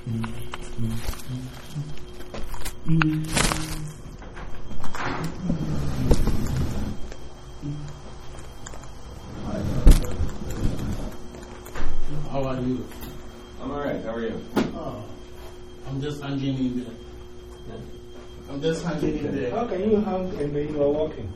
How are you? I'm alright, how are you? Oh, I'm just hanging in there. I'm just hanging in there. How can you hang and then you are walking?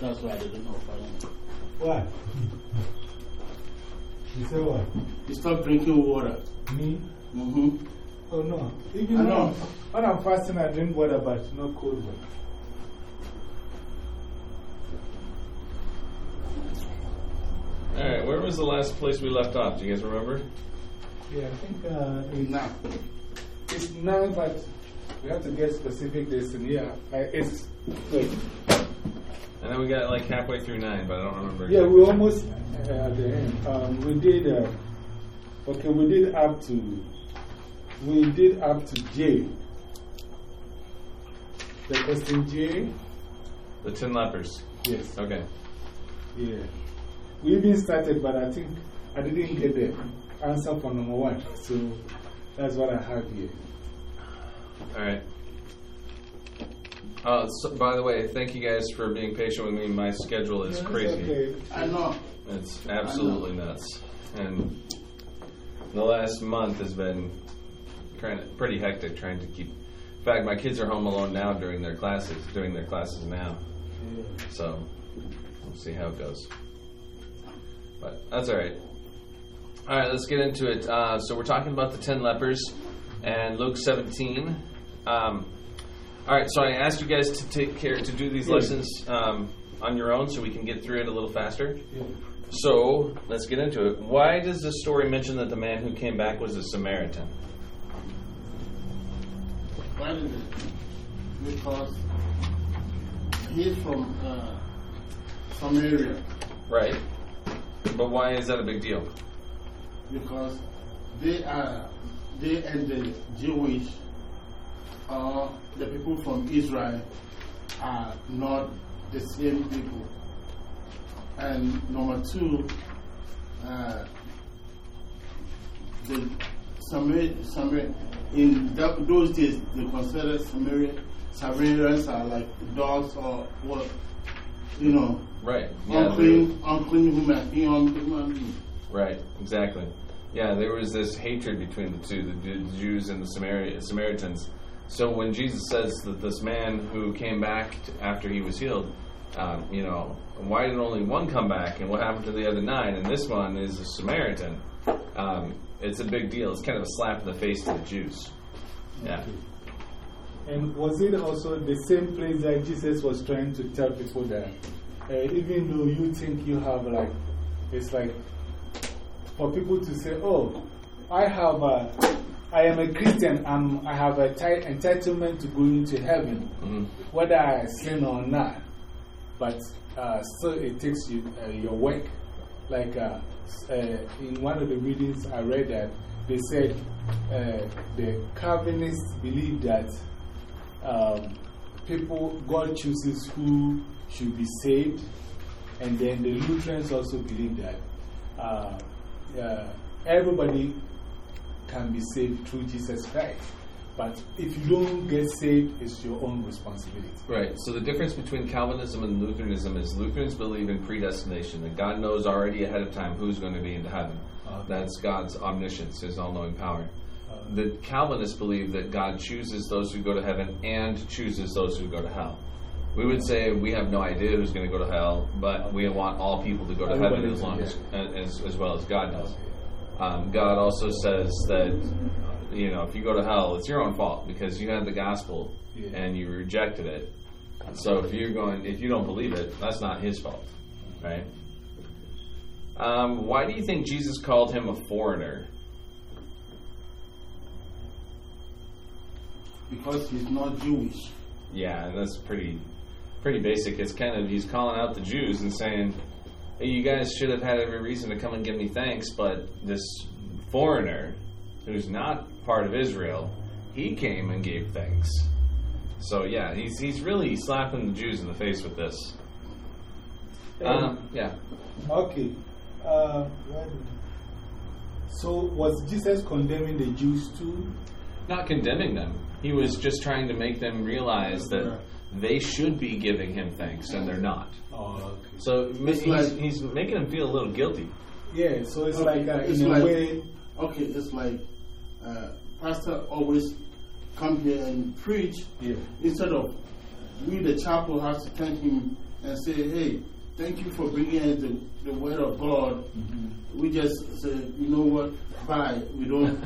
That's why I didn't offer him. What? You say what? He stopped drinking water. Me? Mm -hmm. Oh no. Even I know. When I'm fasting, I drink water, but not cold water. Alright, where was the last place we left off? Do you guys remember? Yeah, I think uh, it's, Now, it's nine, but we have to get specific this and yeah. I, it's, wait. And then we got like halfway through 9, but I don't remember. Yeah, we almost uh, at the end. Um, we did, uh, okay, we did up to, we did up to J. The question J? The Ten Lepers. Yes. Okay. Yeah. We even started, but I think I didn't get the answer for number one. So that's what I have here. Alright. Uh, so, by the way, thank you guys for being patient with me. My schedule is It's crazy. okay. I know. It's absolutely nuts. And the last month has been kind of pretty hectic trying to keep. In fact, my kids are home alone now during their classes, doing their classes now. Yeah. So we'll see how it goes. But that's all right. All right, let's get into it. Uh, so we're talking about the ten lepers and Luke 17. Um, all right, so I asked you guys to take care to do these lessons um, on your own, so we can get through it a little faster. Yeah. So let's get into it. Why does this story mention that the man who came back was a Samaritan? Why did it? Because he's from uh, Samaria. Right. But why is that a big deal? Because they are, they and the Jewish, uh, the people from Israel are not the same people. And number two, uh, the Samaria, Samaria in that, those days, they considered Samaria, Samaritans are like dogs or what, you know, Right. Yeah. unclean, unclean human, beings. Right, exactly. Yeah, there was this hatred between the two, the Jews and the Samari- Samaritans. So when Jesus says that this man who came back t after he was healed, um, you know, why did only one come back and what happened to the other nine? And this one is a Samaritan. Um, it's a big deal. It's kind of a slap in the face to the Jews. Yeah. And was it also the same place that Jesus was trying to tell people that uh, even though you think you have like, it's like for people to say, oh, I have a, I am a Christian, I'm, I have a ti- entitlement to go into heaven, Mhm. whether I sin or not. But uh, still, it takes you, uh, your work. Like uh, uh, in one of the readings I read that they said uh, the Calvinists believe that um, people, God chooses who should be saved, and then the Lutherans also believe that uh, uh, everybody can be saved through Jesus Christ. But if you don't get saved, it's your own responsibility. Right. So the difference between Calvinism and Lutheranism is Lutherans believe in predestination, that God knows already ahead of time who's going to be into heaven. Okay. That's God's omniscience, His all knowing power. Uh, The Calvinists believe that God chooses those who go to heaven and chooses those who go to hell. We would say we have no idea who's going to go to hell, but we want all people to go to heaven as long as, as, as well as God does. Um, God also says that, you know, if you go to hell, it's your own fault because you had the gospel yeah. and you rejected it. So if you're going, if you don't believe it, that's not his fault, right? Um, why do you think Jesus called him a foreigner? Because he's not Jewish. Yeah, and that's pretty, pretty basic. It's kind of he's calling out the Jews and saying, "You guys should have had every reason to come and give me thanks, but this foreigner who's not part of Israel, he came and gave thanks." So yeah, he's he's really slapping the Jews in the face with this. Um, yeah. Okay. Uh, so was Jesus condemning the Jews too? Not condemning them. He was just trying to make them realize that they should be giving him thanks and they're not. Oh, okay. So he's, like- he's making them feel a little guilty. Yeah, so it's Okay, like uh, it's in a like- way. Okay, it's like uh, pastor always come here and preach Yeah. instead of we the chapel has to thank him and say, hey, thank you for bringing us the, the word of God. Mm-hmm. We just say, you know what, bye. We don't,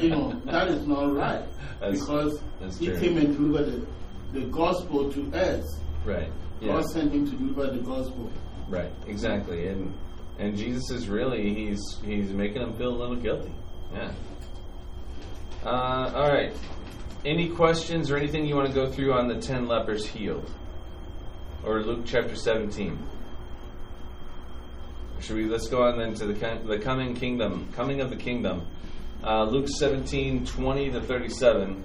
you know, that is not right. That's- because that's he true. came and delivered the, the gospel to us. Right. Yeah. God sent him to deliver the gospel. Right. Exactly. And and Jesus is really he's he's making them feel a little guilty. Yeah. Uh, all right. Any questions or anything you want to go through on the ten lepers healed, or Luke chapter seventeen? Should we let's go on then to the the coming kingdom, coming of the kingdom. Uh, Luke 17, 20 to 37.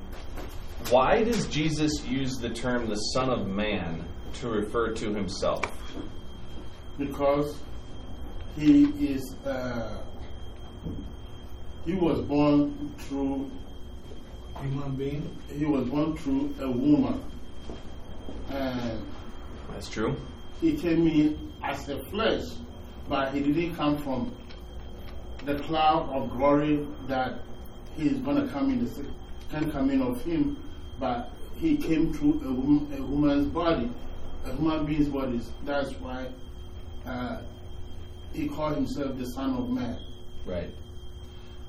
Why does Jesus use the term the Son of Man to refer to himself? because he is uh, he was born through Human being. he was born through a woman and That's true. he came in as a flesh but he didn't come from the cloud of glory that he is going to come in the second coming of him but he came through a, a woman's body a human being's body that's why uh, he called himself the son of man Right.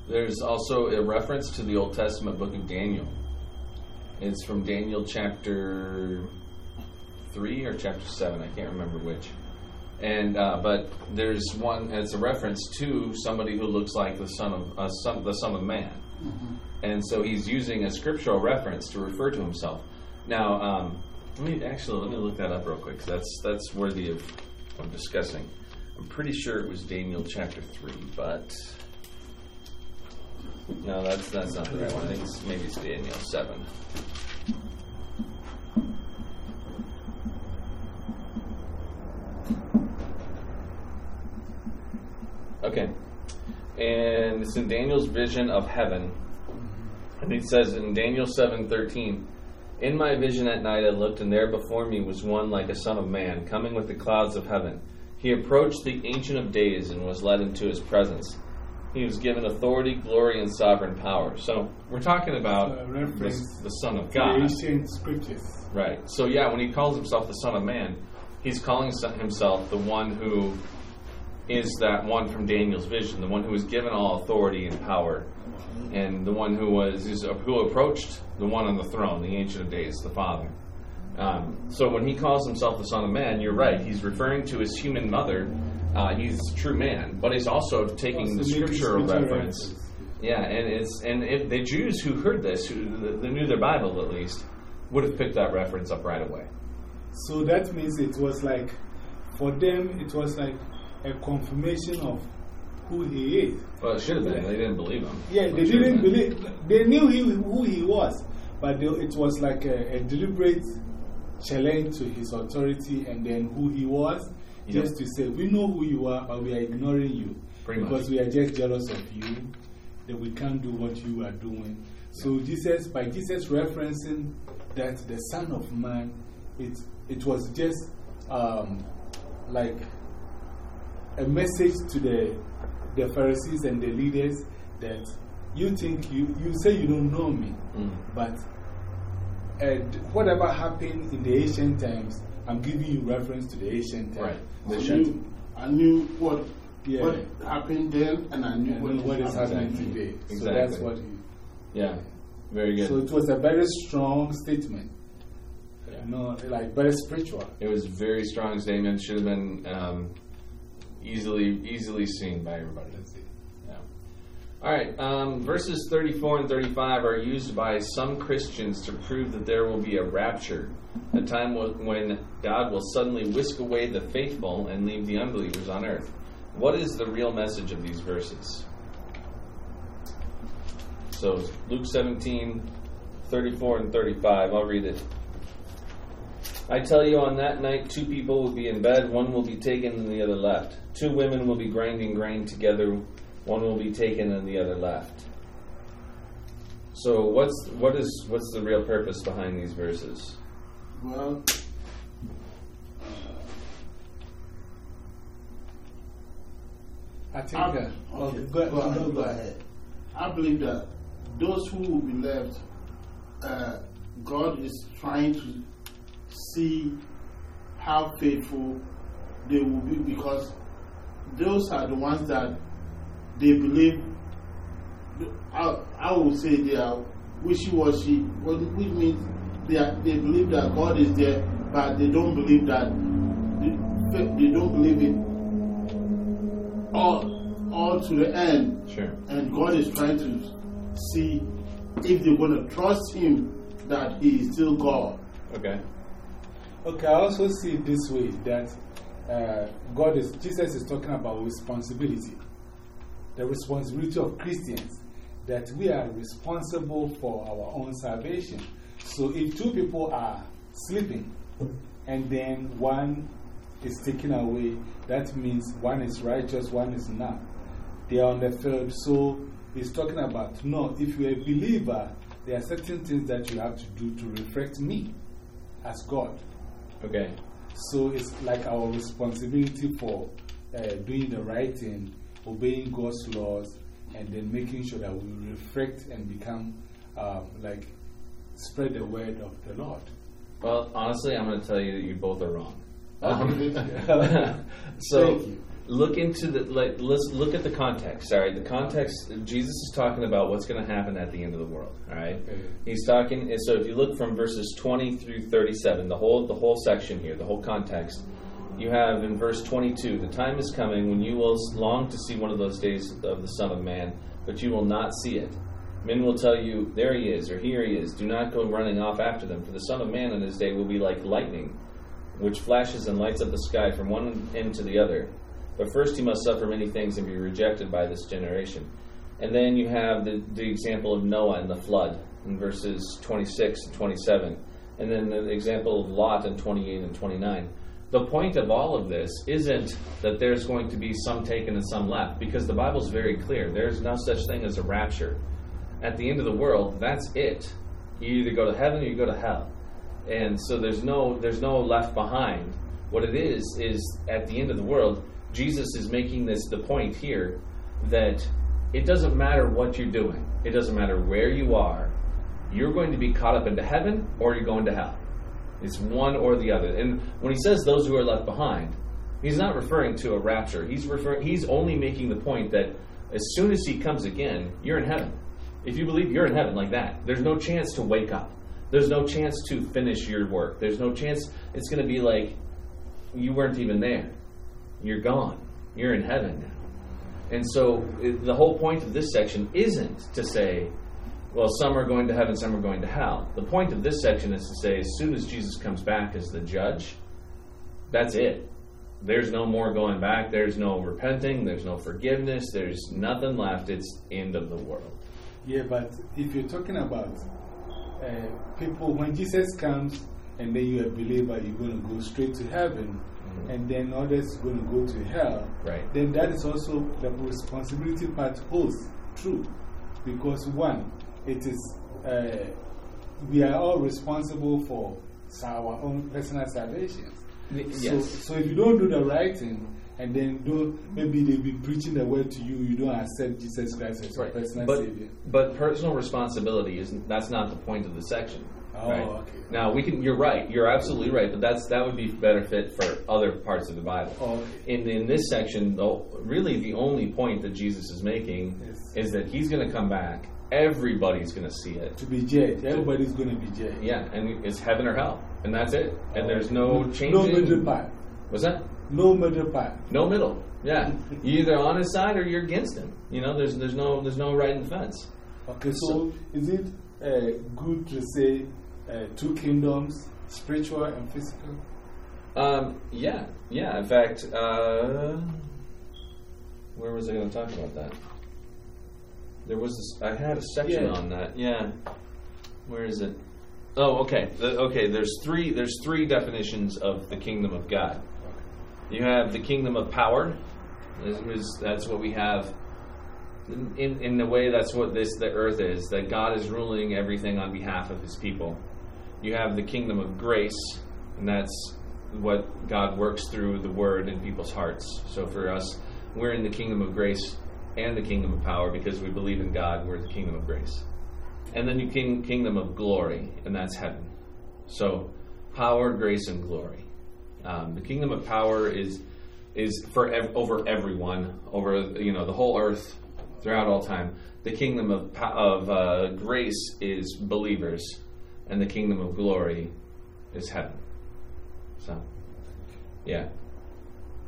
There's also a reference to the Old Testament book of Daniel. It's from Daniel chapter 3 or chapter 7, I can't remember which. And uh, but there's one it's a reference to somebody who looks like the son of uh, son, the son of man. And so he's using a scriptural reference to refer to himself. Now, um, let me actually let me look that up real quick that's that's worthy of, of discussing. I'm pretty sure it was Daniel chapter three, but no, that's that's not the right one. I think it's, maybe it's Daniel seven. Okay, and it's in Daniel's vision of heaven, and it says in Daniel seven thirteen. In my vision at night I looked, and there before me was one like a son of man, coming with the clouds of heaven. He approached the Ancient of Days and was led into his presence. He was given authority, glory, and sovereign power. So we're talking about the, the Son of God. ancient scriptures. Right. So yeah, when he calls himself the Son of Man, he's calling himself the one who is that one from Daniel's vision, the one who was given all authority and power, and the one who was who approached the one on the throne, the Ancient of Days, the Father. Um, so when he calls himself the Son of Man, you're right. He's referring to his human mother. Uh, he's a true man, but he's also taking the making scriptural reference. Yeah, and it's and if the Jews who heard this, who that knew their Bible at least, would have picked that reference up right away. So that means it was like, for them, it was like a confirmation of who he is. Well, it should have been. They didn't believe him. Yeah, they it should have didn't believe, they knew he, who he was, but they, it was like a, a deliberate challenge to his authority and then who he was, Yep. just to say, we know who you are, but we are ignoring you. Pretty much. because we are just jealous of you, that we can't do what you are doing. So, Jesus, by Jesus referencing that the Son of Man, it, it was just um, like a message to the, the Pharisees and the leaders that you think you, you say you don't know me, Mm. but uh, whatever happened in the ancient times, I'm giving you reference to the ancient times. Right. I They knew, I knew what, Yeah. what happened then and I knew And what, what is happening today. Exactly. So that's what he. Yeah. Very good. So it was a very strong statement. No, like very spiritual. it was a very strong statement. Should have been um, easily easily seen by everybody. Yeah. All right, um, verses 34 and 35 are used by some Christians to prove that there will be a rapture, a time when God will suddenly whisk away the faithful and leave the unbelievers on earth. What is the real message of these verses? So, Luke 17, 34 and 35, I'll read it. I tell you, on that night, two people will be in bed, one will be taken and the other left. Two women will be grinding grain together one will be taken and the other left. So what's what is what's the real purpose behind these verses? Well, I think. I, oh, okay, go, go, ahead, go, ahead. I believe that those who will be left, uh, God is trying to see how faithful they will be because those are the ones that they believe, I, I would say they are wishy washy, which means they, are, they believe that God is there, but they don't believe that, they, they don't believe it all, all to the end. Sure. And God is trying to see if they're going to trust Him that He is still God. Okay. Okay, I also see it this way that uh, God is, Jesus is talking about responsibility the responsibility of Christians that we are responsible for our own salvation. So if two people are sleeping and then one is taken away, that means one is righteous, one is not. They are on the field. So he's talking about no, if you're a believer, there are certain things that you have to do to reflect me as God. Okay. So it's like our responsibility for uh, doing the right thing obeying God's laws, and then making sure that we reflect and become um, like spread the word of the Lord. Well, honestly, I'm going to tell you that you both are wrong. Um, so look into the like let's look at the context right the context jesus is talking about what's going to happen at the end of the world all right okay. he's talking so if you look from verses 20 through 37 the whole the whole section here the whole context you have in verse 22 the time is coming when you will long to see one of those days of the Son of Man, but you will not see it. Men will tell you, There he is, or Here he is. Do not go running off after them, for the Son of Man in his day will be like lightning, which flashes and lights up the sky from one end to the other. But first he must suffer many things and be rejected by this generation. And then you have the, the example of Noah and the flood in verses 26 and 27. And then the example of Lot in 28 and 29 the point of all of this isn't that there's going to be some taken and some left, because the Bible's very clear. There's no such thing as a rapture. At the end of the world, that's it. You either go to heaven or you go to hell. And so there's no there's no left behind. What it is is at the end of the world, Jesus is making this the point here that it doesn't matter what you're doing. It doesn't matter where you are. You're going to be caught up into heaven or you're going to hell. It's one or the other. And when he says those who are left behind, he's not referring to a rapture. He's, referring, he's only making the point that as soon as he comes again, you're in heaven. If you believe you're in heaven like that, there's no chance to wake up. There's no chance to finish your work. There's no chance it's going to be like you weren't even there. You're gone. You're in heaven now. And so the whole point of this section isn't to say, well, some are going to heaven, some are going to hell. The point of this section is to say, as soon as Jesus comes back as the judge, that's it. There's no more going back. There's no repenting. There's no forgiveness. There's nothing left. It's end of the world. Yeah, but if you're talking about uh, people, when Jesus comes and then you're a believer, you're going to go straight to heaven. And then others going to go to hell, right. then that is also the responsibility part holds true. Because, one, it is, uh, we are all responsible for our own personal salvation. Yes. So, so if you don't do the right thing, and then don't, maybe they'll be preaching the word to you, you don't accept Jesus Christ as your personal but, Savior. But personal responsibility is that's not the point of the section. Oh, right? okay. Now we can. You're right. You're absolutely right. But that's that would be better fit for other parts of the Bible. Oh, okay. In in this section, though, really the only point that Jesus is making yes. is that he's going to come back everybody's going to see it. To be judged. Everybody's going to be judged. Yeah, and it's heaven or hell. And that's it. And there's no change. No middle part. What's that? No middle part. No middle. Yeah, you're either on his side or you're against him. You know, there's there's no there's no right in the fence. Okay, so, is it uh, good to say uh, two kingdoms, spiritual and physical? Um, yeah, yeah. In fact, uh, where was I going to talk about that? There was this, I had a section Yeah. on that. Yeah, where is it? Oh, okay. The, okay, there's three. There's three definitions of the kingdom of God. You have the kingdom of power. Is- that's what we have. In, in the way that's what this the earth is that God is ruling everything on behalf of His people. You have the kingdom of grace, and that's what God works through the Word in people's hearts. So for us, we're in the kingdom of grace and the kingdom of power because we believe in God. We're the kingdom of grace, and then you king kingdom of glory, and that's heaven. So power, grace, and glory. Um, the kingdom of power is is for ev- over everyone, over you know the whole earth, throughout all time. The kingdom of of uh, grace is believers, and the kingdom of glory is heaven. So, yeah.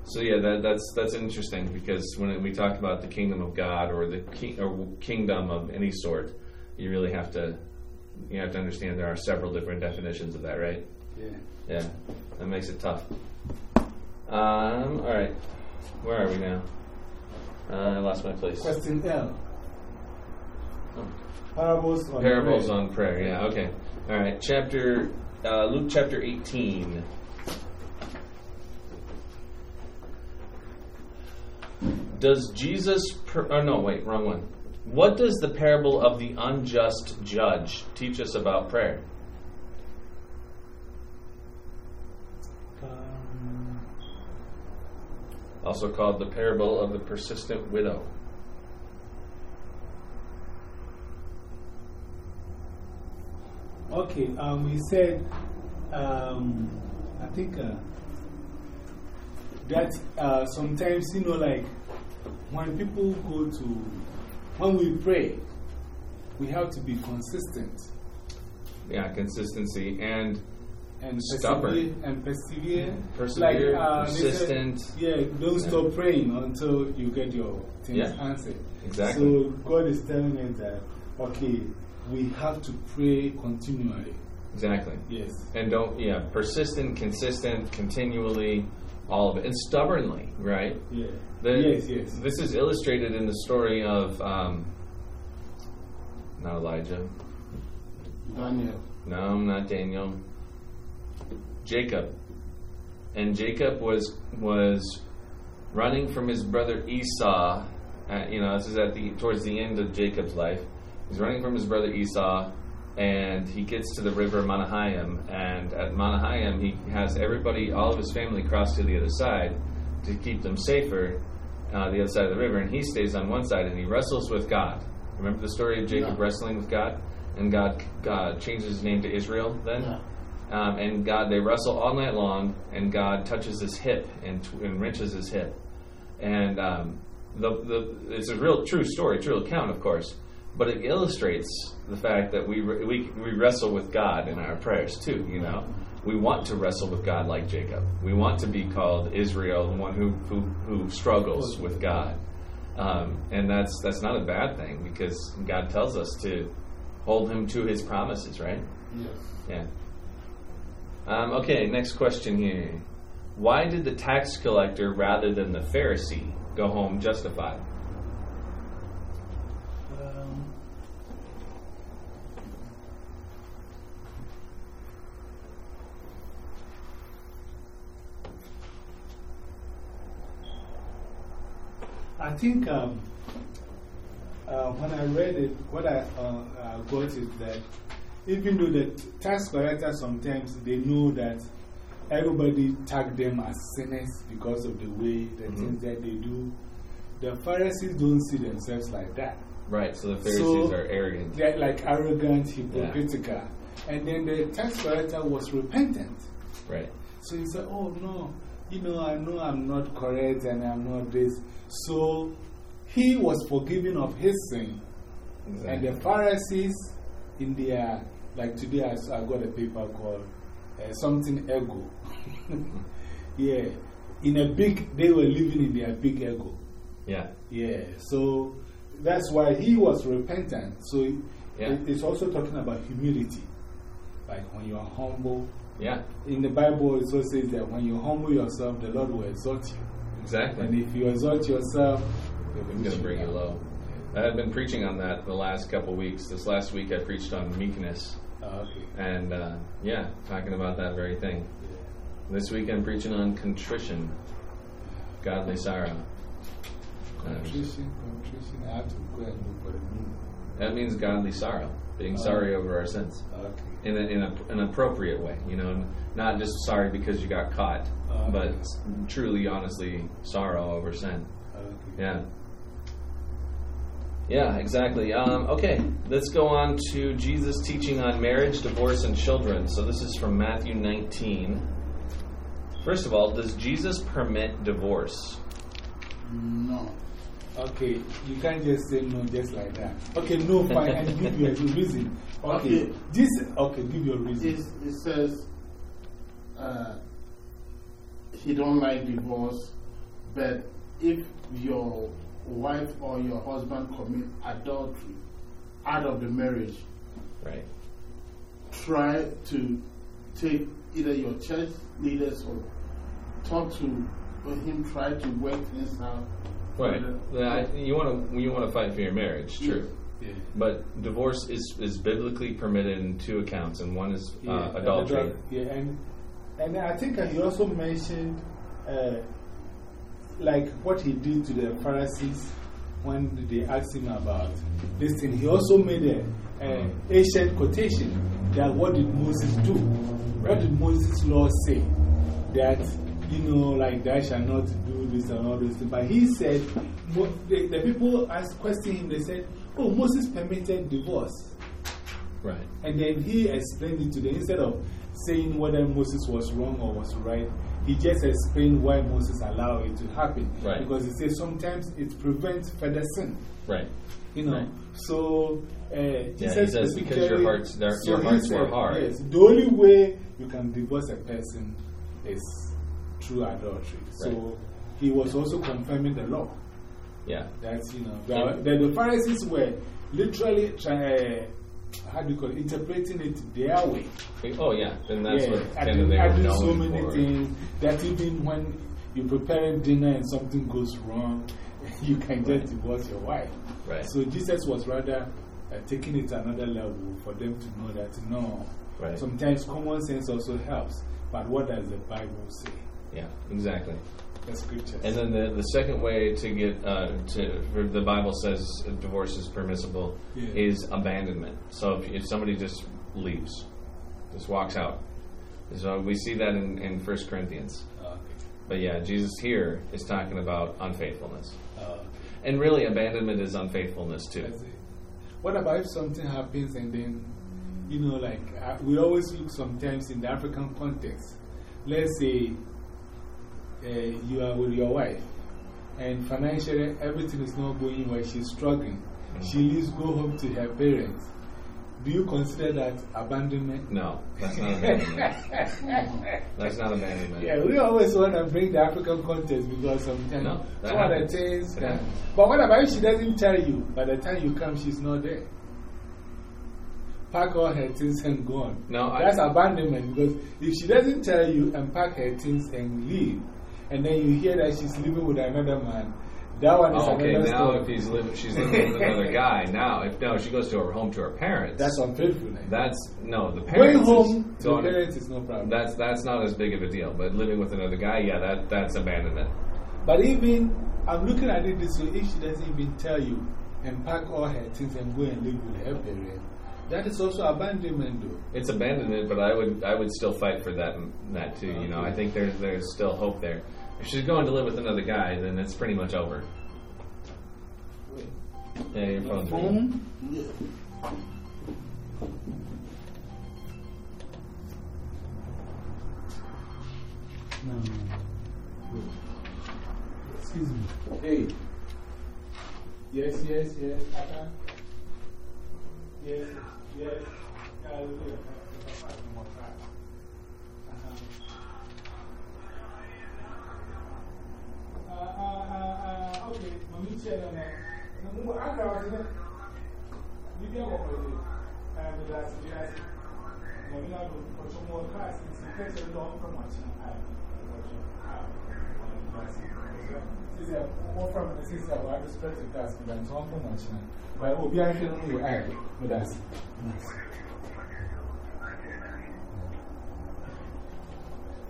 So yeah, that, that's that's interesting because when we talk about the kingdom of God or the king, or kingdom of any sort, you really have to you have to understand there are several different definitions of that, right? Yeah. Yeah, that makes it tough. Um, all right, where are we now? Uh, I lost my place. Question L. Parables on Parables prayer. on prayer. Yeah. Okay. All right. Chapter uh, Luke chapter eighteen. Does Jesus? Per- oh no, wait, wrong one. What does the parable of the unjust judge teach us about prayer? Um, Also called the parable of the persistent widow. Okay, um, he said, um, I think uh, that uh, sometimes, you know, like when people go to, when we pray, we have to be consistent Yeah, consistency and and Stubborn. persevere. And persevere. Persevere, uh, they said, persistent. yeah, don't stop praying until you get your things Yeah. answered. Exactly. So God is telling us that, okay, we have to pray continually. exactly. Yes. And don't, yeah, persistent, consistent, continually, all of it. And stubbornly, right? Yeah. The- yes, yes. This is illustrated in the story of, um, not Elijah. Daniel. No, not Daniel. Jacob. And Jacob was was running from his brother Esau. Uh, you know, this is at the towards the end of Jacob's life. He's running from his brother Esau, and he gets to the river Manahaim. And at Manahaim, he has everybody, all of his family, cross to the other side to keep them safer. Uh, the other side of the river, and he stays on one side, and he wrestles with God. Remember the story of Jacob Yeah. wrestling with God, and God God changes his name to Israel. Then, Yeah. um, and God, they wrestle all night long, and God touches his hip and, tw- and wrenches his hip. And um, the, the, it's a real true story, true account, of course, but it illustrates the fact that we, re- we, we wrestle with God in our prayers, too, you know. We want to wrestle with God like Jacob. We want to be called Israel, the one who, who, who struggles with God. Um, and that's, that's not a bad thing because God tells us to hold him to his promises, right? Yes. Yeah. Um, okay, next question here. Why did the tax collector rather than the Pharisee go home justified? Um, I think um, uh, when I read it, what I uh, uh, got is that even though the tax collectors sometimes they know that everybody tag them as sinners because of the way the Mhm. things that they do, the Pharisees don't see themselves like that. Right, so the Pharisees So, are arrogant. They're like arrogant, hypocritical. And then the tax collector was repentant. Right. So he said, Oh, no, you know, I know I'm not correct and I'm not this. So he was forgiven of his sin. And the Pharisees, in their, like today, I, I got a paper called uh, something ego. yeah. in a big, they were living in their big ego. Yeah. Yeah, so that's why he was repentant. So Yeah. it- it's also talking about humility. Like when you are humble. Yeah. In the Bible, it also says that when you humble yourself, the Lord will exalt you. Exactly. And if you exalt yourself, He's going to bring you low. I have been preaching on that the last couple weeks. This last week I preached on meekness. Ah, okay. And uh, yeah, talking about that very thing. This week I'm preaching on contrition, godly sorrow. Uh, Contrition, contrition. I have to go and look for the meaning. that means godly sorrow, being sorry over our sins Okay. In, a, in a, an appropriate way. You know, not just sorry because you got caught, Uh, but truly, honestly, sorrow over sin. Okay. Yeah. Yeah, exactly. Um, okay, let's go on to Jesus' teaching on marriage, divorce, and children. So this is from Matthew 19. First of all, does Jesus permit divorce? No. Okay, you can't just say no just like that. Okay, no, fine, and give your reason. Okay, Okay. this, okay, give your reason. It, it says uh, he don't like divorce, but if your wife or your husband commit adultery out of the marriage, Right. try to take either your church leaders or talk to him, try to work things out. Right. Yeah, I- you want to you want to fight for your marriage, true. Yeah. But divorce is, is biblically permitted in two accounts, and one is uh, Yeah, adultery. adul- Yeah, and, and I think he also mentioned uh, like what he did to the Pharisees when they asked him about this thing. He also made a, a ancient quotation that what did Moses do? What did Moses' law say? That, you know, like, thou shalt not do this and all those things. But he said, the, the people asked, questioned him, they said, Oh, Moses permitted divorce. Right. And then he explained it to them. Instead of saying whether Moses was wrong or was right, he just explained why Moses allowed it to happen. Right. Because he says sometimes it prevents further sin. Right. You know, Right. so uh, he says because your hearts- their- so your he hearts were hard. Yes, the only way you can divorce a person is through adultery. So Right. he was also confirming the law. Yeah. That's, you know, the, the, the Pharisees were literally trying, how do you call it, interpreting it their way. Oh, yeah. Then that's yeah, what kind adding, of they were adding known so many for. things that even when you're preparing dinner and something goes wrong, you can just divorce your wife. Right. So Jesus was rather uh, taking it to another level for them to know that no, Right. sometimes common sense also helps. But what does the Bible say? Yeah, exactly. The scriptures. And then the, the second way to get, uh, to, for the Bible says divorce is permissible Yeah. is abandonment. So if, if somebody just leaves, just walks out. So we see that in, in 1 Corinthians. Okay. But yeah, Jesus here is talking about unfaithfulness. Uh, And really, abandonment is unfaithfulness too. That's. What about if something happens and then, you know, like uh, we always look sometimes in the African context. Let's say uh, you are with your wife and financially everything is not going well, she's struggling. She leaves, go home to her parents. Do you consider that abandonment? No, that's not abandonment. that's not abandonment. Yeah, we always want to bring the African context because sometimes No, that some of the happens. things. It but what about if she doesn't tell you? By the time you come, she's not there. Pack all her things and go on. No, I- That's abandonment because if she doesn't tell you and pack her things and leave, and then you hear that she's living with another man, that one is Oh, okay, another now story. if he's living, she's living with another guy. Now, if no, she goes to her home to her parents. That's unfaithfulness. Eh? That's no, the parents. Going home to going- parents is no problem. That's that's not as big of a deal. But living with another guy, yeah, that that's abandonment. But even, I'm looking at it this way if she doesn't even tell you and pack all her things and go and live with her parents, that is also abandonment, though. It's abandonment, but I would I would still fight for that that too. You know, I think there's there's still hope there. If she's going to live with another guy, then it's pretty much over. Yeah, your phone's ringing. Phone? Yeah. No. Excuse me. Hey. Yes, yes, yes. Uh-huh. Yes, yes. President, you get what we do. And that's the guys. You know, for some more class, it's in case you don't from watching. Since I'm more from the sister, I have respect the task, but I'm not from watching. But we'll be actually on your eye with.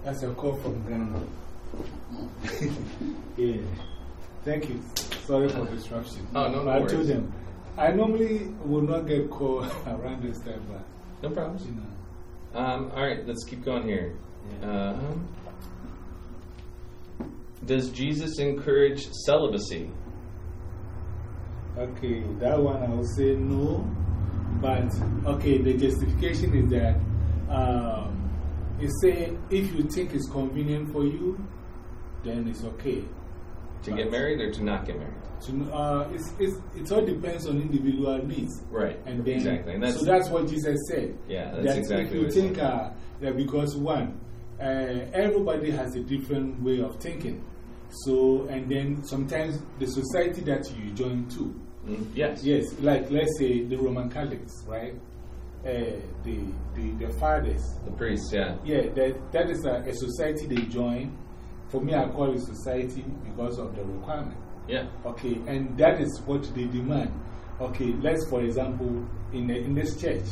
That's a call from Ghana. yeah. Thank you. Sorry for disruption. Oh, no, no I worries. told them, I normally would not get called around this time, but No problems. you know. Um, all right, let's keep going here. Um, does Jesus encourage celibacy? Okay, that one I will say no. But, okay, the justification is that um, it say if you think it's convenient for you, then it's okay. To get married or to not get married? To, uh, it's, it's, it all depends on individual needs. Right. And then, exactly. And that's, so that's what Jesus said. Yeah, that's that exactly If you think uh, that because one, uh, everybody has a different way of thinking. So, and then sometimes the society that you join to. Mm, yes. Yes, like let's say the Roman Catholics, right? Uh, the, the, the fathers. The priests, yeah. Yeah, that, that is a, a society they join. For me, I call it society because of the requirement. Yeah. Okay, and that is what they demand. Okay, let's, for example, in, the, in this church,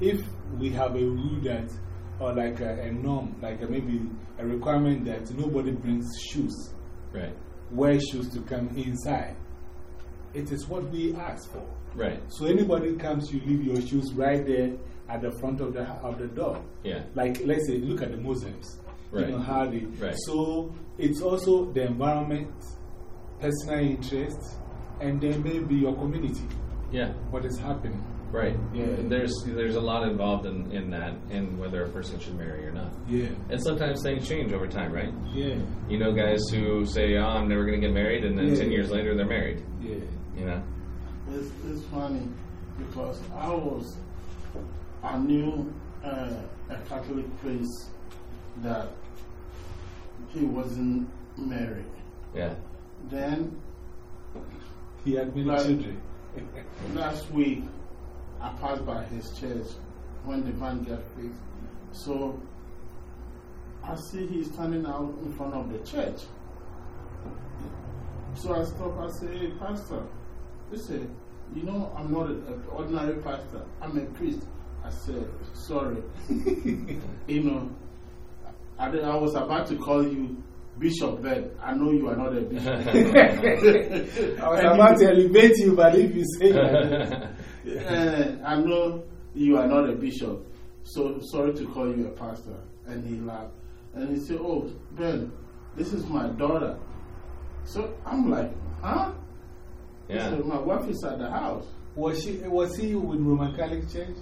if we have a rule that, or like a, a norm, like a, maybe a requirement that nobody brings shoes, Right. wear shoes to come inside, it is what we ask for. Right. So anybody comes, you leave your shoes right there at the front of the, of the door. Yeah. Like, let's say, look at the Muslims. Right. You know how they. Right. So it's also the environment, personal interest, and then maybe your community, Yeah. what is happening. Right. Yeah. There's, there's a lot involved in, in that and whether a person should marry or not. Yeah. And sometimes things change over time, right? Yeah. You know guys who say, oh, I'm never going to get married, and then Yeah. 10 years later they're married. Yeah. You know? It's, it's funny because I was, I knew uh, a Catholic priest that he wasn't married. Yeah. Then He had many Like- children. last week, I passed by his church when the van got fixed. So I see he's standing out in front of the church. So I stop, I say, hey, Pastor, listen, you know, I'm not an ordinary pastor, I'm a priest. I said, sorry. you know, I, did- I was about to call you Bishop, but I know you are not a bishop. I was about to elevate you, but if you say that. Eh, I know you are not a bishop, so sorry to call you a pastor. And he laughed. And he said, Oh, Ben, this is my daughter. So I'm like, Huh? He yeah. said, My wife is at the house. Was, she, was he with Roman Catholic Church?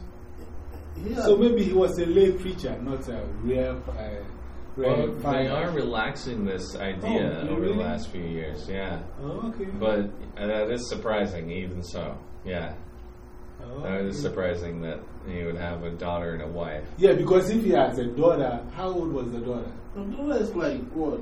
Yeah. So maybe he was a lay preacher, not a real, uh, real Well, they are relaxing this idea Oh, over really? the last few years, yeah. Oh, okay. But uh, that is surprising, even so. Yeah. Oh, That is okay. surprising that he would have a daughter and a wife. Yeah, because if he has a daughter, how old was the daughter? The daughter is like, what?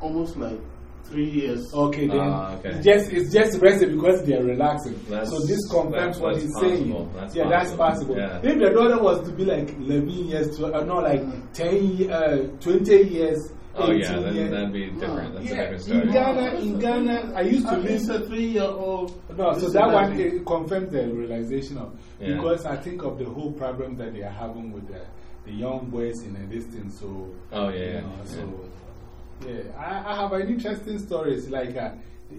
Almost like three years. Okay, then Ah, okay. It's, just, it's just rested because they are relaxing. That's- so this confirms that's- what he's possible. saying. That's yeah, that's possible. possible. Yeah. If the daughter was to be like 11 years, to, uh, no, like 10, ye- uh, 20 years, Oh, yeah, then years. that'd be different. That's a yeah, different in. Ghana, in Ghana, I used to I mean, live. a three year old. No, so that one like- it confirms the realization of Yeah. because I think of the whole problem that they are having with the, the young boys in this thing. So, Oh, yeah, you know, yeah. so yeah, I, I have an interesting stories. Like uh,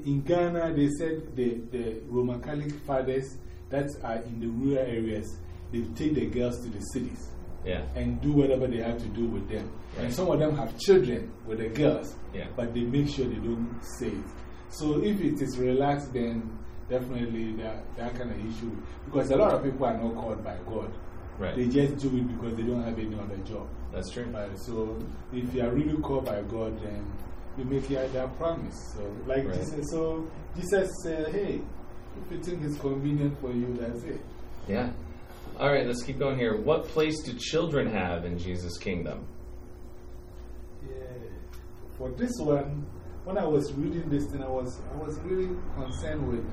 in Ghana, they said the, the Roman Catholic fathers that are in the rural areas, they take the girls to the cities Yeah. and do whatever they have to do with them. And some of them have children with the girls, Yeah. but they make sure they don't say it. So if it is relaxed, then definitely that, that kind of issue. Because a lot of people are not called by God. Right. They just do it because they don't have any other job. That's true. Right, so if you are really called by God, then you make your that promise. So, like Right. Jesus, so Jesus said, hey, if you think it's convenient for you, that's it. Yeah. All right, let's keep going here. What place do children have in Jesus' kingdom? Yeah. For this one, when I was reading this thing, I was, I was really concerned with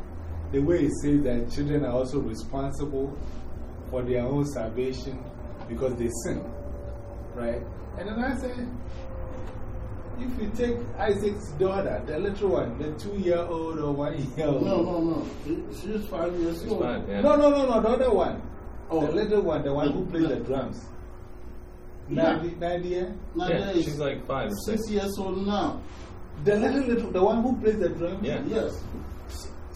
the way it says that children are also responsible for their own salvation because they sin. Right? And then I said, if you take Isaac's daughter, the little one, the two year old or one year old. No, no, no. She's five years It's old. fine, yeah. No, no, no, no, the other one. Oh. The little one, the one who plays the drums. Yeah. Nadia? Nadia? Nadia Yeah, she's like five or six. six years old now. The little, little, the one who plays the drums? Yeah. Yes.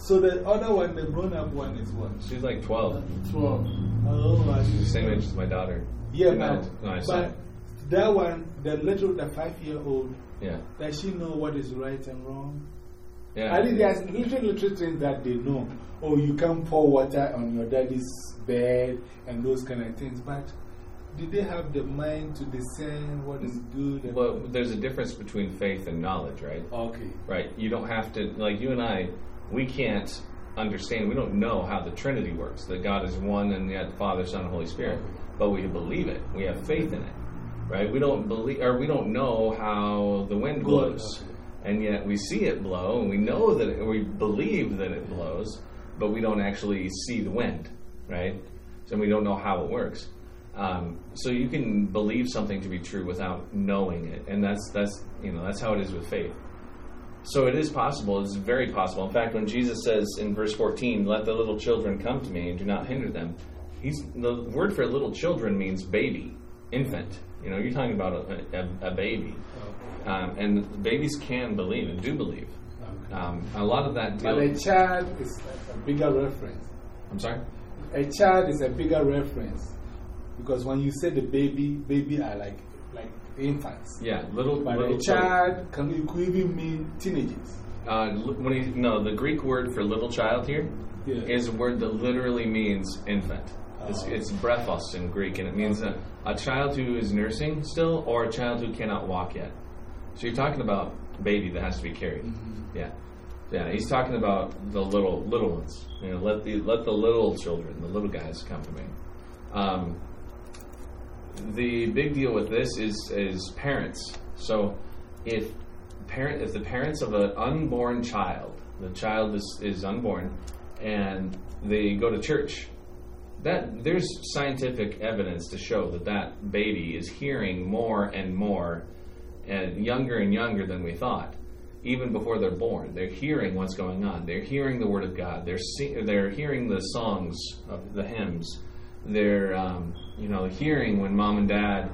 So the other one, the grown up one, is what? She's like 12. 12. Oh, I She's the see. same age as my daughter. Yeah, No, but, no, but saw. that one, the little, the five year old, Yeah. does she know what is right and wrong? Yeah. I think there's little, little things that they know. Oh, you can't pour water on your daddy's bed and those kind of things. But did they have the mind to discern what is good? And Well, there's a difference between faith and knowledge, right? okay. Right. You don't have to, like you and I, we can't understand, we don't know how the Trinity works, that God is one and yet Father, Son, and Holy Spirit. But we believe it. We have faith in it. Right? We don't believe, or we don't know how the wind blows. And yet we see it blow, and we know that, it, we believe that it blows, but we don't actually see the wind, right? So we don't know how it works. Um, so you can believe something to be true without knowing it, and that's that's you know that's how it is with faith. So it is possible. It's very possible. In fact, when Jesus says in verse 14, "Let the little children come to me and do not hinder them," he's the word for little children means baby, infant. You know, you're talking about a, a, a baby, um, and babies can believe and do believe. Um, a lot of that. But a child is a bigger reference. I'm sorry. A child is a bigger reference because when you say the baby, baby are like, like infants. Yeah, little. But little a child can could even mean teenagers. Uh, when he, no, the Greek word for little child here Yeah. is a word that literally means infant. It's, Oh. it's brephos in Greek, and it means a, a child who is nursing still, or a child who cannot walk yet. So you're talking about baby that has to be carried. Mm-hmm. Yeah, yeah. He's talking about the little little ones. You know, let the let the little children, the little guys, come to me. Um, the big deal with this is is parents. So if parent if the parents of an unborn child, the child is, is unborn, and they go to church, that there's scientific evidence to show that that baby is hearing more and more, and younger and younger than we thought. Even before they're born, they're hearing what's going on. They're hearing the word of God. They're see, they're hearing the songs of the hymns. They're um, you know hearing when mom and dad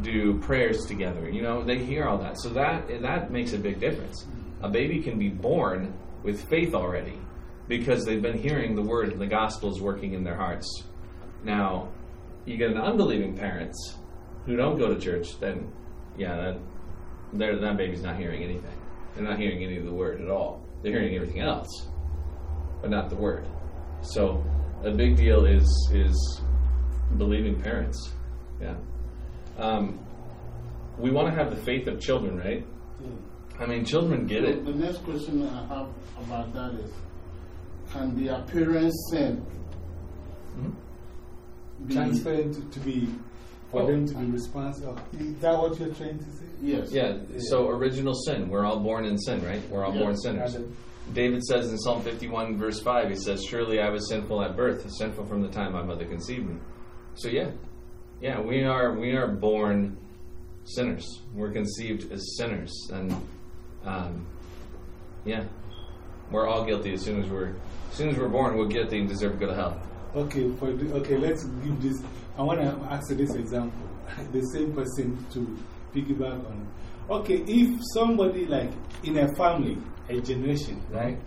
do prayers together. You know they hear all that. So that that makes a big difference. A baby can be born with faith already because they've been hearing the word and the gospel is working in their hearts. Now, you get an unbelieving parents who don't go to church, then yeah, that that baby's not hearing anything. They're not hearing any of the word at all. They're hearing everything else, but not the word. So a big deal is is believing parents. Yeah. Um, we want to have the faith of children, right? I mean, children get it. The next question I have about that is Can their parents sin? Mhm. Be- Transferring to, to be, for Oh. them to be responsible. Is that what you're trying to say? Yes. Yeah, so original sin. We're all born in sin, right? We're all Yeah. born sinners. David says in Psalm 51, verse 5, he says, Surely I was sinful at birth, sinful from the time my mother conceived me. So, yeah, yeah, we are, we are born sinners. We're conceived as sinners. And, um, yeah, we're all guilty as soon as we're, as soon as we're born, we're guilty and deserve to go to hell. Okay, for the, okay, let's give this. I want to answer this example. the same person to piggyback on. Okay, if somebody like in a family, a generation, right?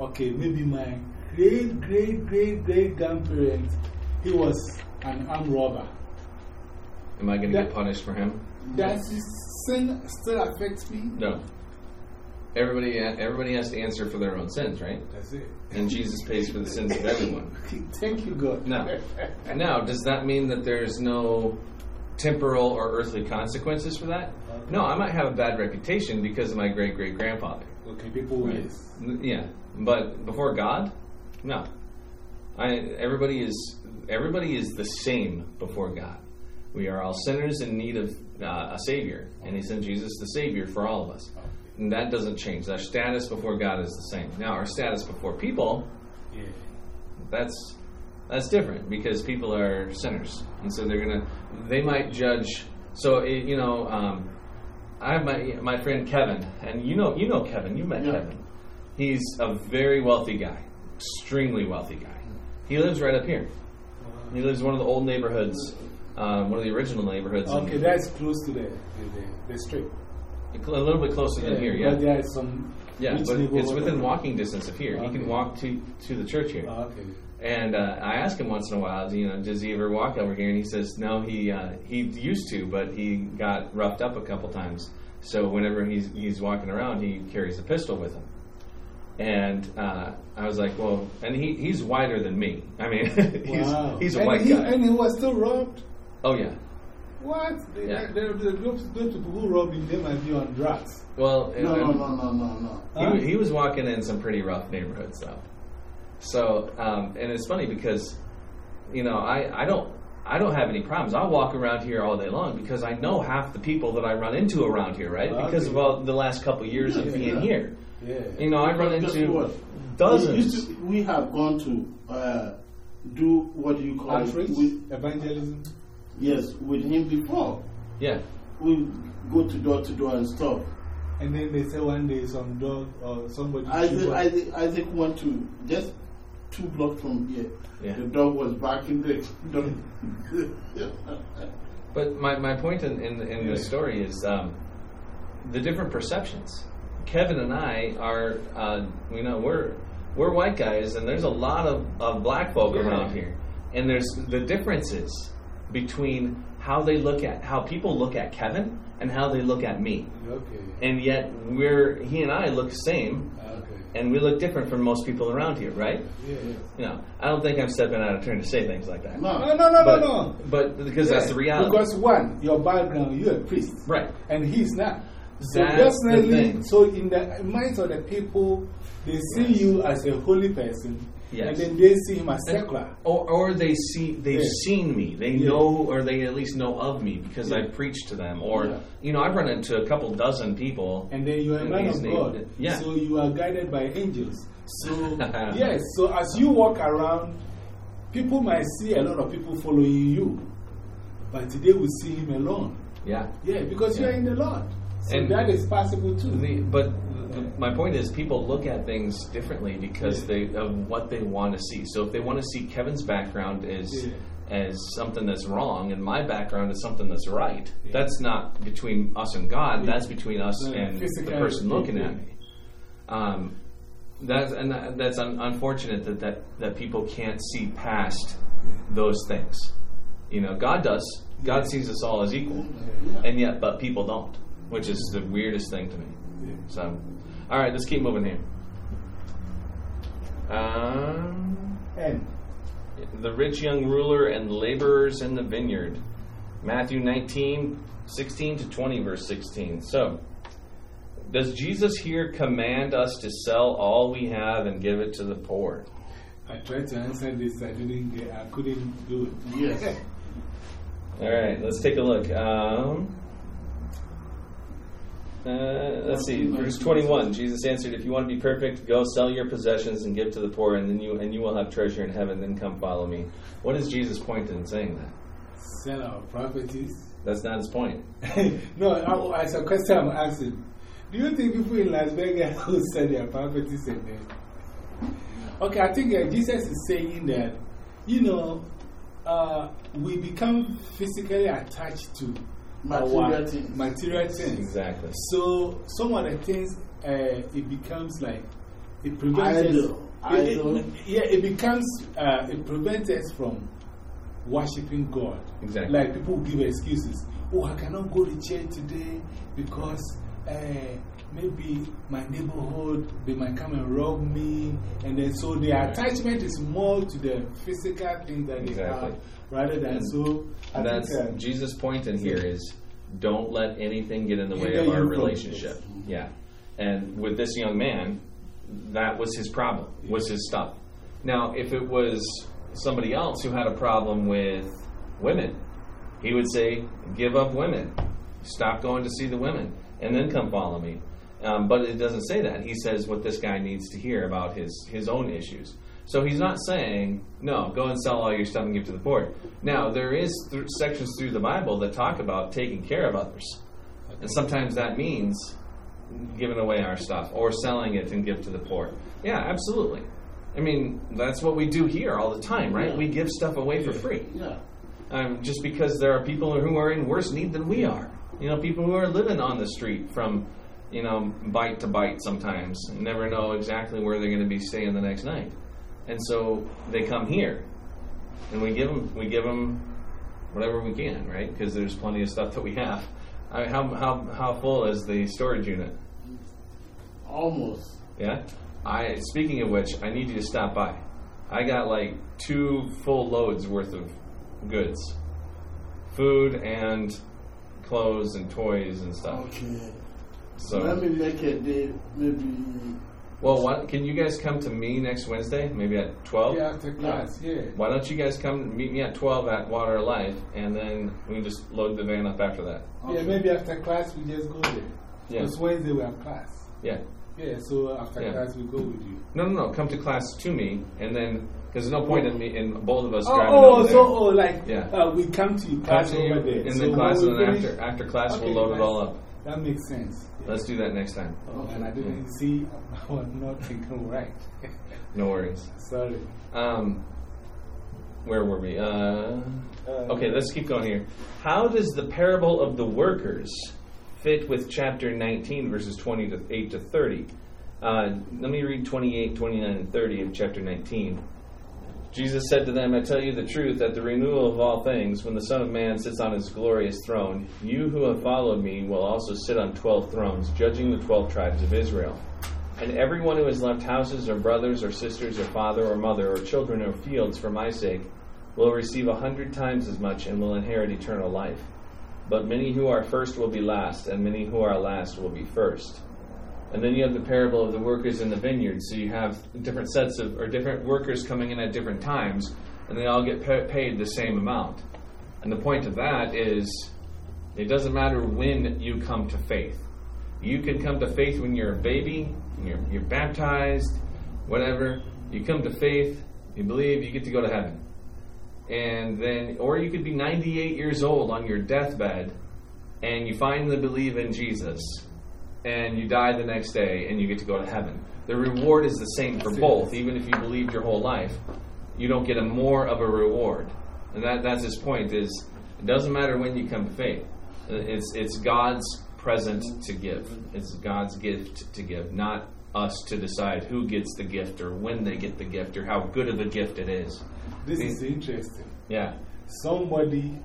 Okay, maybe my great, great, great, great grandparents, he was an armed robber. Am I going to get punished for him? Does his sin still affect me? No. Everybody, everybody has to answer for their own sins, right? That's it. And Jesus pays for the sins of everyone. Thank you, God. Now, now, does that mean that there's no temporal or earthly consequences for that? No, I might have a bad reputation because of my great great grandfather. Okay, people, yes. Yeah, but before God, no. I, everybody is everybody is the same before God. We are all sinners in need of uh, a savior, and He sent Jesus the Savior for all of us. And that doesn't change. Our status before God is the same. Now, our status before people, that's that's different because people are sinners, and so they're gonna they might judge. So it, you know, um, I have my my friend Kevin, and you know you know Kevin. You met Yeah. Kevin. He's a very wealthy guy, extremely wealthy guy. He lives right up here. He lives in one of the old neighborhoods, uh, one of the original neighborhoods. Okay, that's close to the, the, the, strip. a little bit closer than here. Yeah, But there some. yeah, but it's within walking distance of here. He can walk to to the church here. Oh, okay. And uh, I ask him once in a while, you know, does he ever walk over here? And he says, no, he uh, he used to, but he got roughed up a couple times. So whenever he's he's walking around, he carries a pistol with him. And uh, I was like, well, and he, he's whiter than me. I mean, he's Wow. he's a and white he, guy. And he was still robbed? oh yeah. What? The, Yeah. the, the, those, those people who robbed him, they might be on drugs. Well, No, and- no, no, no, no, no. Huh? He, he was walking in some pretty rough neighborhoods, though. So, um, and it's funny because, you know, I, I don't I don't have any problems. I walk around here all day long because I know half the people that I run into around here, right? Because of all the last couple of years of being yeah. here. Yeah. You know, I run Guess into what? dozens. We, to, we have gone to uh, do what do you call Outreach? it? With, Evangelism? yes, with him before. yeah, We go to door to door and stuff. And then they say one day some dog or somebody. Isaac, shoot up. Isaac, Isaac went to just two blocks from here. Yeah. The dog was barking the dog. But my, my point in, in, in the story is um, the different perceptions. Kevin and I are, uh, you know, we're we're white guys, and there's a lot of, of black folk Yeah. around here, and there's the differences between how they look at how people look at Kevin and how they look at me, Okay. and yet we're he and I look the same, Okay. and we look different from most people around here, right? Yeah. You know, I don't think I'm stepping out of turn to say things like that. no. No, no, no, but, no, no. But because that's the reality, Because one, your background, you're a priest. right? And he's not. So That's definitely, so in the minds of the people, they see you as a holy person, Yes. and then they see him as secular. Or, or they see they've seen me. They know, or they at least know of me because. I preach to them. Or you know, I've run into a couple dozen people. And then you're a man of God. yeah. So you are guided by angels. So, yes, so as you walk around, people might see a lot of people following you, but today we see him alone. Yeah. Yeah, because Yeah. you're in the Lord. So And that is possible too. The, but the, my point is, people look at things differently because Yeah. they of what they want to see. So if they want to see Kevin's background as Yeah. as something that's wrong, and my background is something that's right, Yeah. that's not between us and God. Yeah. That's between us Yeah, and the person looking yeah. at me. Um, that's and that, that's un, unfortunate that, that that people can't see past those things. You know, God does. God sees us all as equal, and yet, but people don't, which is the weirdest thing to me. Yeah. So, all right, let's keep moving here. Um, And the rich young ruler and laborers in the vineyard. Matthew 19, 16 to 20, verse 16. So, does Jesus here command us to sell all we have and give it to the poor? I tried to answer this, I didn't I couldn't do it. Yes. All right, let's take a look. Um, uh, let's see, verse 21. Jesus answered, If you want to be perfect, go sell your possessions and give to the poor, and then you, and you will have treasure in heaven. Then come follow me. What is Jesus' point in saying that? Sell our properties. That's not his point. no, I, as a question I'm asking, do you think people in Las Vegas who sell their properties and then? Okay, I think uh, Jesus is saying that, you know, uh, we become physically attached to Material our things. material things. Exactly. So, some of the things, uh, it becomes like, it prevents Idol. us. it- it- yeah, it becomes, uh, it prevents us from worshiping God. Exactly. Like people give excuses. Oh, I cannot go to church today because uh, maybe my neighborhood, they might come and rob me. And then so the attachment is more to the physical thing that they have rather than And that's think, uh, Jesus' point in here is don't let anything get in the way of our relationship. Yeah. And with this young man, that was his problem, was his stuff. Now, if it was somebody else who had a problem with women, he would say, give up women. Stop going to see the women and then come follow me. Um, but it doesn't say that. He says what this guy needs to hear about his, his own issues. So he's not saying, no, go and sell all your stuff and give to the poor. Now, there is th- sections through the Bible that talk about taking care of others. And sometimes that means giving away our stuff or selling it and give to the poor. Yeah, absolutely. I mean, that's what we do here all the time, right? Yeah. We give stuff away for free. Yeah. Um, just because there are people who are in worse need than we are. You know, people who are living on the street from, you know, bite to bite sometimes, never know exactly where they're going to be staying the next night, and so they come here, and we give them we give them whatever we can, right? Because there's plenty of stuff that we have. I mean, how how how full is the storage unit? Almost. Yeah. I speaking of which, I need you to stop by. I got like two full loads worth of goods, food and clothes and toys and stuff. Okay. So, Let me make a day, maybe. Well, what, can you guys come to me next Wednesday? Maybe at twelve. Yeah, after class, yeah. Why don't you guys come meet me at twelve at Water Life, and then we can just load the van up after that. Yeah, maybe after class we just go there. Yeah. Because Wednesday we have class. Yeah. Yeah, so after Yeah. class we go with you. No, no, no. Come to class to me, and then because there's no point in me in both of us Oh, driving oh, over so there. oh, like Yeah. uh, we come to you, Come class to you there. in so the class, and then after after class Okay, we'll load it all up. That makes sense. Yeah. Let's do that next time. Oh, and I didn't see, I was not thinking right. No worries. Sorry. Um, where were we? Uh, Uh, okay, let's keep going here. How does the parable of the workers fit with chapter 19, verses 20 to 8 to 30? Uh, let me read 28, 29, and 30 of chapter 19. Jesus said to them, I tell you the truth, that the renewal of all things, when the Son of Man sits on his glorious throne, you who have followed me will also sit on twelve thrones, judging the twelve tribes of Israel. And everyone who has left houses, or brothers, or sisters, or father, or mother, or children, or fields for my sake, will receive a hundred times as much and will inherit eternal life. But many who are first will be last, and many who are last will be first. And then you have the parable of the workers in the vineyard. So you have different sets of, or different workers coming in at different times, and they all get pa- paid the same amount. And the point of that is, it doesn't matter when you come to faith. You can come to faith when you're a baby, you're, you're baptized, whatever. You come to faith, you believe, you get to go to heaven. And then, or you could be 98 years old on your deathbed, and you finally believe in Jesus, and you die the next day, and you get to go to heaven. The reward is the same for both, even if you believed your whole life. You don't get a more of a reward, and that, that's his point. Is it doesn't matter when you come to faith. It's it's God's present to give. It's God's gift to give, not us to decide who gets the gift or when they get the gift or how good of a gift it is. This is interesting. Yeah. Somebody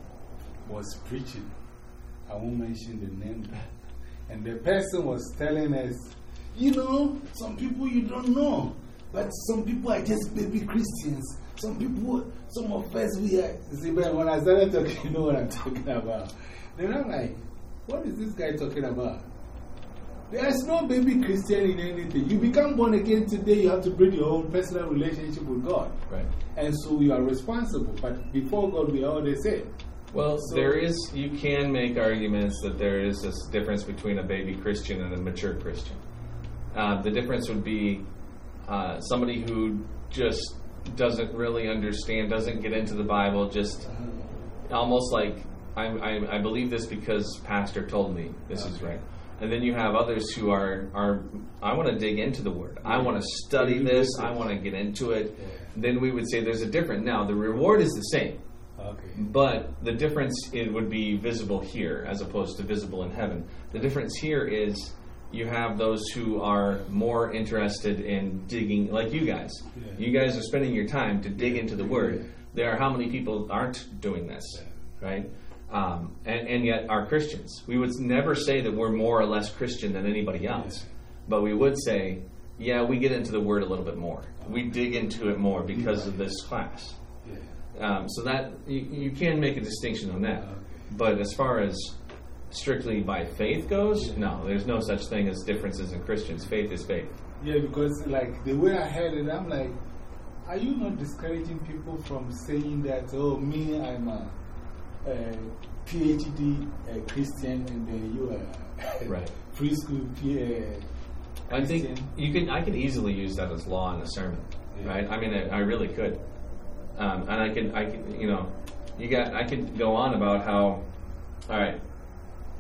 was preaching, I won't mention the name, and the person was telling us, you know, some people you don't know, but some people are just baby Christians. Some people, some of us, we are. See, but when I started talking, you know what I'm talking about. Then I'm like, what is this guy talking about? There's no baby Christian in anything. You become born again today, you have to build your own personal relationship with God. Right. And so you are responsible. But before God, we are all the same. Well, So- there is, you can make arguments that there is this difference between a baby Christian and a mature Christian. Uh, the difference would be uh, somebody who just doesn't really understand, doesn't get into the Bible, just almost like, I, I, I believe this because Pastor told me this is right. And then you have others who are, are I want to dig into the Word. I want to study this. I want to get into it. Then we would say there's a difference. Now, the reward is the same. Okay. But the difference it would be visible here as opposed to visible in heaven. The difference here is you have those who are more interested in digging, like you guys. Yeah. You guys are spending your time to dig into the Word. There are how many people aren't doing this, right? Um, and, and yet are Christians. We would never say that we're more or less Christian than anybody else, but we would say, yeah, we get into the Word a little bit more. We dig into it more because of this class. Um, so that you, you can make a distinction on that. But as far as strictly by faith goes, no, there's no such thing as differences in Christians. Faith is faith. Yeah, because like the way I heard it, I'm like, are you not discouraging people from saying that, oh, me, I'm a, a PhD uh, Christian and then you are Right. free school P, uh, I think you can. I could easily use that as law in a sermon, Yeah. right? I mean, I, I really could, um, and I could. I could. You know, you got. I could go on about how. All right,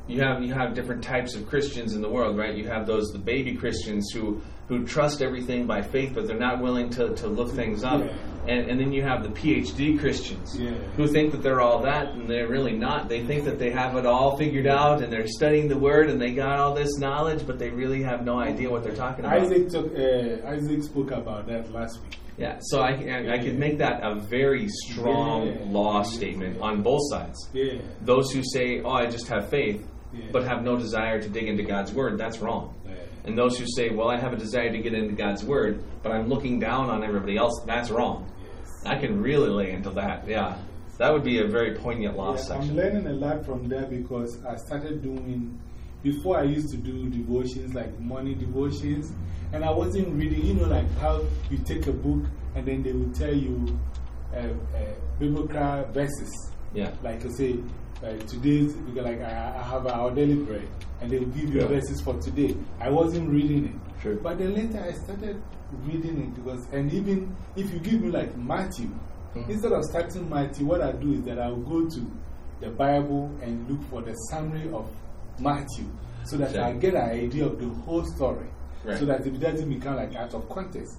you have you have different types of Christians in the world, right? You have those the baby Christians who who trust everything by faith, but they're not willing to, to look things up. Yeah. And, and then you have the PhD Christians Yeah. who think that they're all that, and they're really not. They think that they have it all figured out, and they're studying the Word, and they got all this knowledge, but they really have no idea what they're talking about. Isaac, took, uh, Isaac spoke about that last week. Yeah, so I, I, I could make that a very strong Yeah. law statement on both sides. Yeah. Those who say, "Oh, I just have faith," Yeah. but have no desire to dig into God's Word, that's wrong. Yeah. And those who say, "Well, I have a desire to get into God's Word, but I'm looking down on everybody else," that's wrong. Yes. I can really lay into that. Yeah, that would be a very poignant law section. I'm learning a lot from that because I started doing, before I used to do devotions, like morning devotions, and I wasn't reading, you know, like how you take a book and then they will tell you uh, uh, biblical verses. Yeah. Like I say, uh, today's, because like I, I have our daily bread, and they will give you Yeah. verses for today. I wasn't reading it. Sure. But then later I started reading it because, and even if you give me like Matthew, Mhm. instead of starting Matthew, what I do is that I'll go to the Bible and look for the summary of Matthew so that Sure. I get an idea of the whole story. Right. So that it doesn't become like out of context.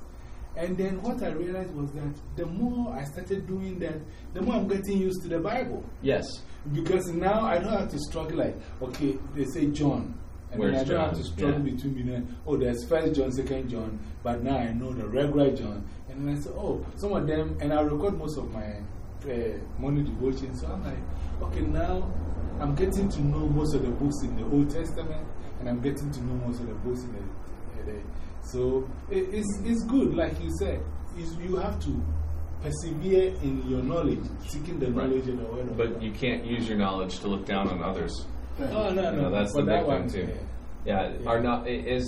And then what I realized was that the more I started doing that, the more I'm getting used to the Bible. Yes. Because now I don't have to struggle like, okay, they say John. And then I don't have to struggle Yeah. between, you know, oh, there's first John, second John, but now I know the regular John. And then I say, oh, some of them, and I record most of my uh, morning devotion. So I'm like, okay, now I'm getting to know most of the books in the Old Testament, and I'm getting to know most of the books in the. in the so it, it's, it's good, like you said. Is you have to persevere in your knowledge, seeking the Right. knowledge of the Word of God. But you can't use your knowledge to look down on others. Oh, no, You no. know, that's the that big one, thing, too. yeah. Yeah, our not, is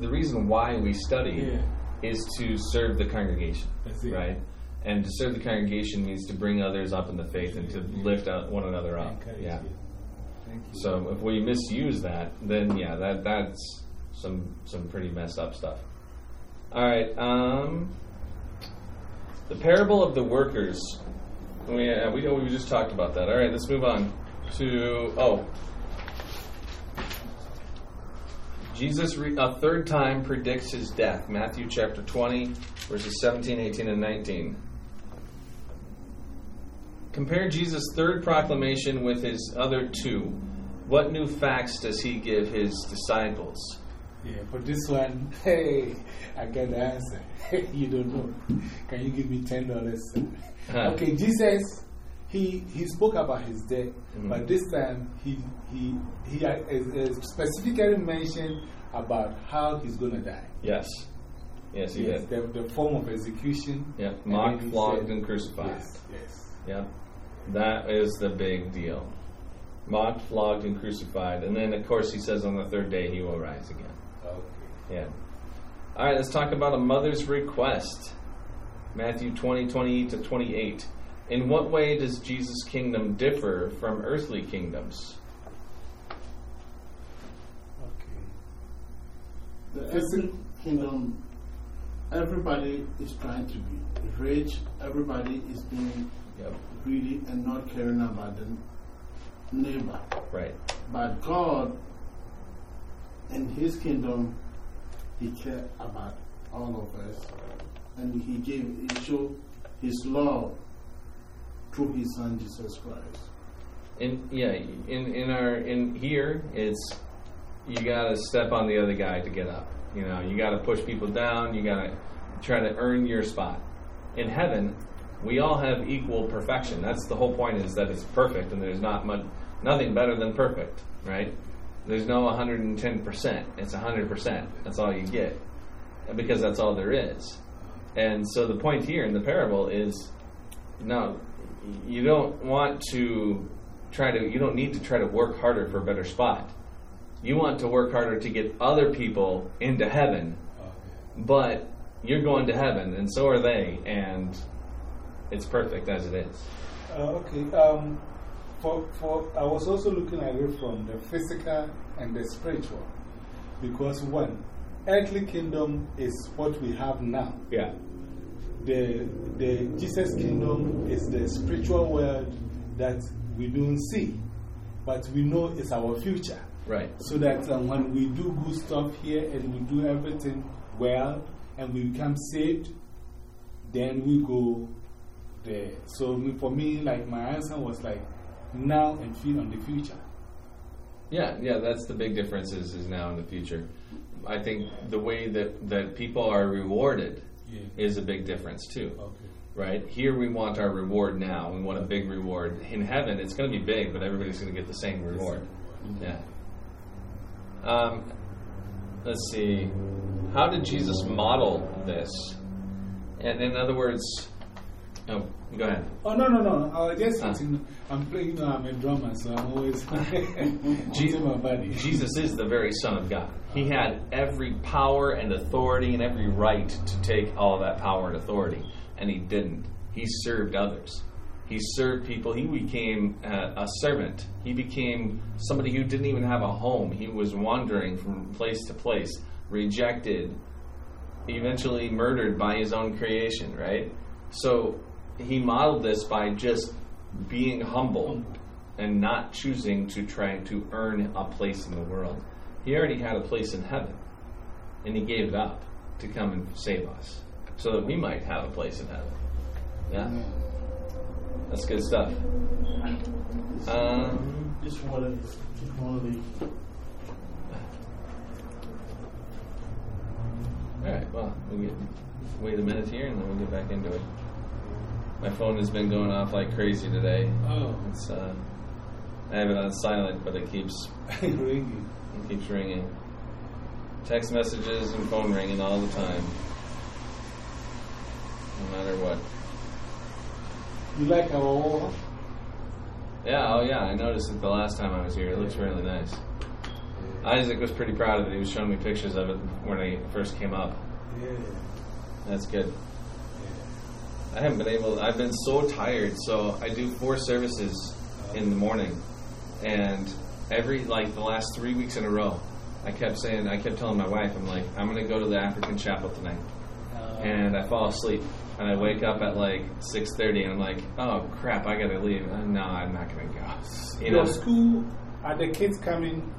the reason why we study Yeah. is to serve the congregation, That's it. right? And to serve the congregation means to bring others up in the faith and to lift out one another up. Yeah. Thank you. So if we misuse that, then yeah, that that's some some pretty messed up stuff. All right, um, the parable of the workers. We uh, we we just talked about that. All right, let's move on to oh. Jesus re- a third time predicts his death. Matthew chapter 20, verses 17, 18, and 19. Compare Jesus' third proclamation with his other two. What new facts does he give his disciples? Yeah, for this one, hey, I got the answer. you don't know. Can you give me $10? Huh. Okay, Jesus, he, he spoke about his death, Mhm. but this time he, he, he uh, uh, specifically mentioned about how he's going to die. Yes. Yes, he Yes, did. the, the form of execution. Yeah, mocked, flogged, and crucified. Yes, yes. Yeah. That is the big deal. Mocked, flogged, and crucified. And then, of course, he says on the third day he will rise again. Okay. Yeah. All right, let's talk about a mother's request. Matthew 20, 28 to 28. In what way does Jesus' kingdom differ from earthly kingdoms? Okay. The earthly kingdom, everybody is trying to be rich, everybody is being Yep. greedy and not caring about the neighbor. Right. But God, in His kingdom, He cared about all of us. And He gave, He showed His love through His Son Jesus Christ. In yeah, in in our in here, it's you got to step on the other guy to get up. You know, you got to push people down. You got to try to earn your spot. In heaven, we all have equal perfection. That's the whole point. Is that it's perfect, and there's not much, nothing better than perfect, right? There's no 110 percent. It's 100 percent. That's all you get, because that's all there is. And so the point here in the parable is, no, you don't want to try to. You don't need to try to work harder for a better spot. You want to work harder to get other people into heaven, but you're going to heaven, and so are they, and it's perfect as it is. Uh, okay. Um, for, for, I was also looking at it from the physical and the spiritual. Because, one, earthly kingdom is what we have now. Yeah. The, the Jesus kingdom is the spiritual world that we don't see, but we know it's our future. Right. So that um, when we do good stuff here and we do everything well and we become saved, then we go there. So for me, like my answer was like now and feel on the future. Yeah, yeah, that's the big difference is, is now in the future. I think the way that, that people are rewarded Yeah. is a big difference too. Okay. Right? Here we want our reward now. We want a big reward. In heaven, it's going to be big, but everybody's going to get the same reward. Yeah. Um, let's see. How did Jesus model this? And in other words, oh, go ahead. Oh, no, no, no. I was just Ah. sitting, I'm playing, you know, I'm a drummer, so I'm always Je- using my body. Jesus is the very Son of God. He had every power and authority and every right to take all that power and authority, and he didn't. He served others. He served people. He became uh, a servant. He became somebody who didn't even have a home. He was wandering from place to place, rejected, eventually murdered by his own creation, right? So he modeled this by just being humble and not choosing to try to earn a place in the world. He already had a place in heaven, and he gave it up to come and save us so that we might have a place in heaven. Yeah? That's good stuff. Um, This water is only. all right, well, we'll get, wait a minute here and then we'll get back into it. My phone has been going off like crazy today. Oh, It's, uh, I have it on silent, but it keeps ringing. It keeps ringing. Text messages and phone ringing all the time. No matter what. You like our wall? Yeah, oh yeah, I noticed it the last time I was here. It looks really nice. Isaac was pretty proud of it. He was showing me pictures of it when I first came up. Yeah. That's good. I haven't been able, I've been so tired. So I do four services in the morning. And every, like the last three weeks in a row, I kept saying, I kept telling my wife, I'm like, I'm going to go to the African chapel tonight. Uh, and I fall asleep. And I wake up at like 6:30, and I'm like, "Oh crap, I gotta leave." Uh, no, I'm not gonna go. You Your know, school, are the kids coming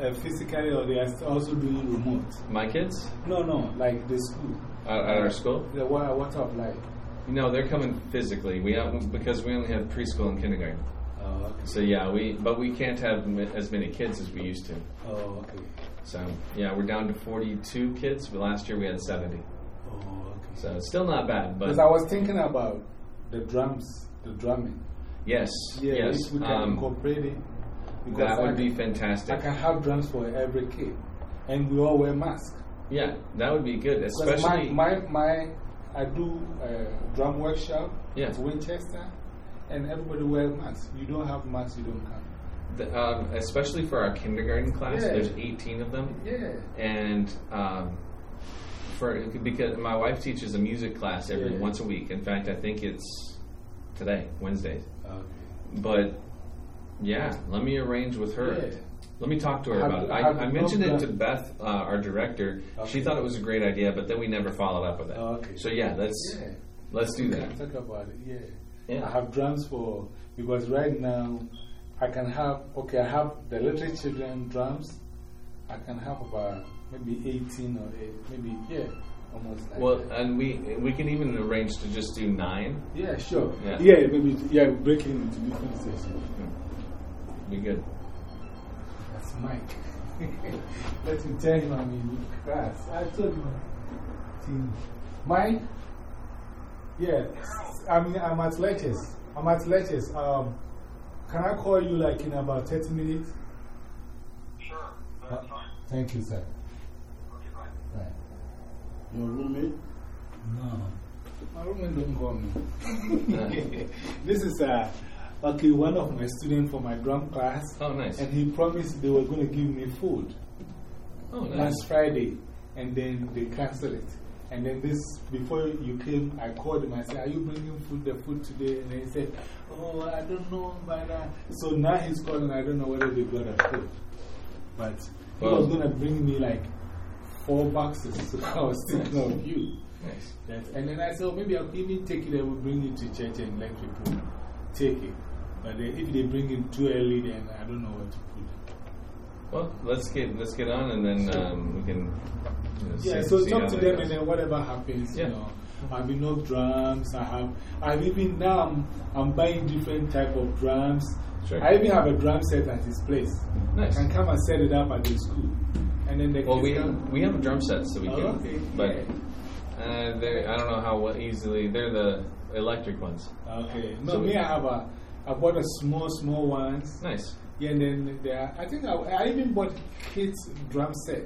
uh, physically or they are also doing remote? my kids No, no, like the school. at, at our school, The, what, what of like? No, they're coming physically. We have because we only have preschool and kindergarten. Oh, okay. So yeah, we but we can't have as many kids as we used to. Oh, okay. So yeah, we're down to 42 kids. But last year we had 70. Oh, okay. So it's still not bad, but Because I was thinking about the drums, the drumming. yes, Yeah, yes, if we can um, incorporate it. because that I would be can- fantastic. I can have drums for every kid. And we all wear masks. Yeah, that would be good, especially. my, my, my, I do a drum workshop Yeah. at Winchester, and everybody wears masks. You don't have masks, you don't come. The, um, especially for our kindergarten class, Yeah. there's 18 of them, Yeah. and um, for because my wife teaches a music class every Yeah. once a week. In fact, I think it's today, Wednesdays. Okay. But yeah, let me arrange with her. Yeah. Let me talk to her about it. I, I mentioned it to Beth, uh, our director. She thought it was a great idea, but then we never followed up with it. Oh, okay. So yeah, let's Yeah. let's do that. talk about it, yeah. Yeah. I have drums for, because right now I can have, okay, I have the little children drums. I can have about maybe 18 or eight, maybe, yeah, almost like Well, that. and we we can even arrange to just do nine. Yeah, sure. Yeah. Yeah, maybe, yeah, break it into different sections. Be good. That's Mike. Let me tell him I'm in class. I told him. Team. Mike? Yeah, I mean, I'm at lectures. I'm at lectures. Um, can I call you like in about 30 minutes? Sure, Uh, that's fine. Thank you, sir. Okay, bye. Right. Your roommate? No. My roommate don't call me. this is uh, okay, one of my students for my drum class. Oh, nice. And he promised they were going to give me food. Oh, nice. last Friday, and then they canceled it. And then this, before you came, I called him. I said, Are you bringing food, the food today? And he said, Oh, I don't know. But, uh, so now he's calling. I don't know whether they got a food. But he was going to bring me like four boxes. So I was thinking of you. Nice. And then I said, oh, maybe I'll even take it and we'll bring it to church and let people take it. But they, if they bring it too early, then I don't know what to put. Well, let's get let's get on, and then um, we can. You know, Yeah, see- so see talk to them goes. and then whatever happens, Yeah. you know. I've been up drums. I have, I've even now I'm, I'm buying different type of drums. Sure. I even have a drum set at his place. Nice. I can come and set it up at the school. And then the Well, we have, we have a drum set, so we Oh, can. okay, But yeah. uh, I don't know how easily they're the electric ones. Okay. No, So me, I have a, I bought a small, small ones. Nice. Yeah, and then there, I think I, I even bought kids drum set.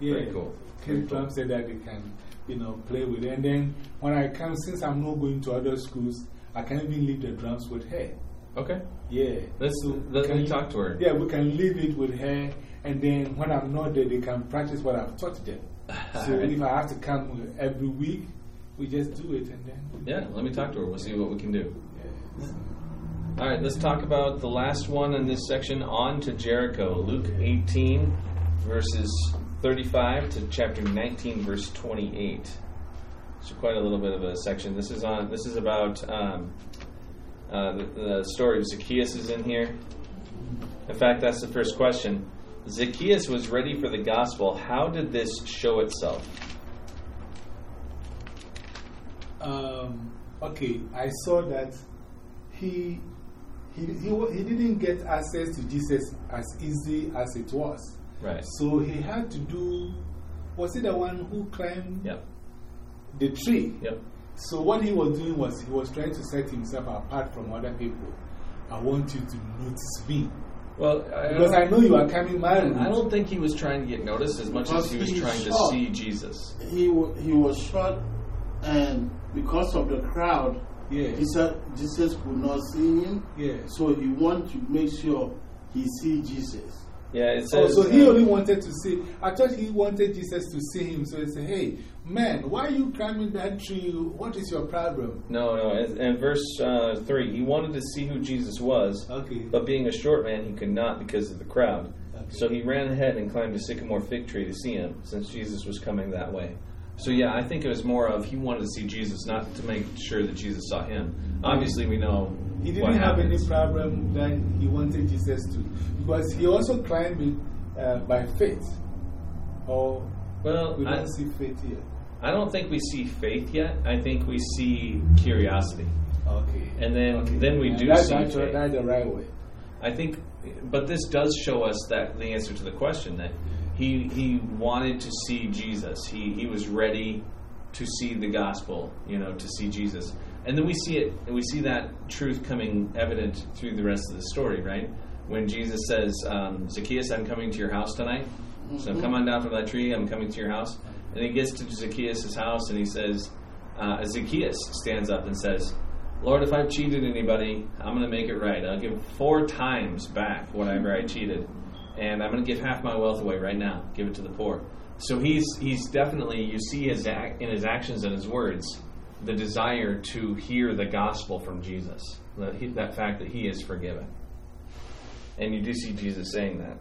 Yeah, Very cool. Kids Very cool. drum set that they can, you know, play with. And then when I come, since I'm not going to other schools, I can even leave the drums with her. Okay. Yeah. Let's So let can me talk to her. Yeah, we can leave it with her. And then when I'm not there, they can practice what I've taught them. So Alright. if I have to come every week, we just do it and then. Yeah, let me talk to her. We'll see what we can do. Yeah. All right, let's talk about the last one in this section on to Jericho. Luke 18, verses 35 to chapter 19, verse 28. So quite a little bit of a section. This is on. This is about um, uh, the, the story of Zacchaeus is in here. In fact, that's the first question. Zacchaeus was ready for the gospel. How did this show itself? Um, okay, I saw that he, he, he, he didn't get access to Jesus as easy as it was. Right. So he had to do, was he the one who climbed Yep. the tree? Yep. So what he was doing was he was trying to set himself apart from other people. I want you to notice me. Well, I Because I know you are coming my route. I don't think he was trying to get noticed as much as he was he trying to see Jesus. He, he was shot, and because of the crowd, Yeah. Jesus, Jesus could not see him. Yeah. So he wanted to make sure he see Jesus. Yeah, it Oh, says. so he uh, only wanted to see, I thought he wanted Jesus to see him. So he said, Hey, man, why are you climbing that tree? What is your problem? no, no. And, in verse uh, 3, he wanted to see who Jesus was, Okay. but being a short man, he could not because of the crowd. Okay. So he ran ahead and climbed a sycamore fig tree to see him, since Jesus was coming that way. So, yeah, I think it was more of he wanted to see Jesus, not to make sure that Jesus saw him. Obviously, we know He didn't have any problem that he wanted Jesus to. Because he also climbed it uh, by faith. Or Well, we I, don't see faith here. I don't think we see faith yet. I think we see curiosity. Okay. And then, Okay. then we And do that's, see that's, faith. that's the right way. I think, but this does show us that the answer to the question that he he wanted to see Jesus. He he was ready to see the gospel. You know, to see Jesus. And then we see it. And we see that truth coming evident through the rest of the story, right? When Jesus says, um, "Zacchaeus, I'm coming to your house tonight." So come on down from that tree. I'm coming to your house. And he gets to Zacchaeus' house and he says, uh, Zacchaeus stands up and says, Lord, if I've cheated anybody, I'm going to make it right. I'll give four times back whatever I cheated. And I'm going to give half my wealth away right now. Give it to the poor. So he's, he's definitely, you see his ac- in his actions and his words, the desire to hear the gospel from Jesus. That, he, that fact that he is forgiven. And you do see Jesus saying that.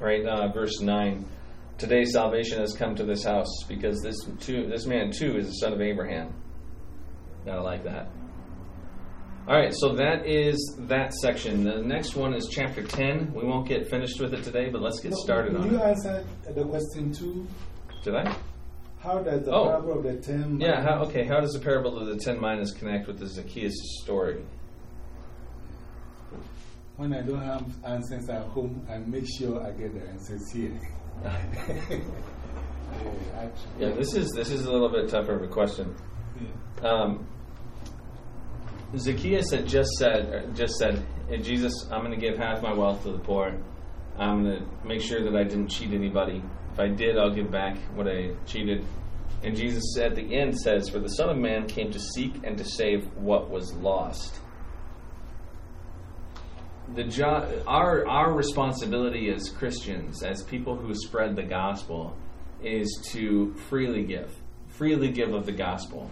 Right, uh, verse 9. Today salvation has come to this house because this, too, this man too is the son of Abraham. Gotta like that. All right, so that is that section. The next one is chapter 10. We won't get finished with it today, but let's get started Will on you it. answer the question too? Did I? How does the Oh. parable of the ten Yeah, how, okay. How does the parable of the ten minas connect with the Zacchaeus story? When I don't have answers at home, I make sure I get the answers here. Yeah. Yeah, this is this is a little bit tougher of a question. Um, Zacchaeus had just said, er, just said, hey, Jesus, I'm going to give half my wealth to the poor. I'm going to make sure that I didn't cheat anybody. If I did, I'll give back what I cheated. And Jesus at the end says, For the Son of Man came to seek and to save what was lost. The jo- our, our responsibility as Christians, as people who spread the gospel, is to freely give, freely give of the gospel.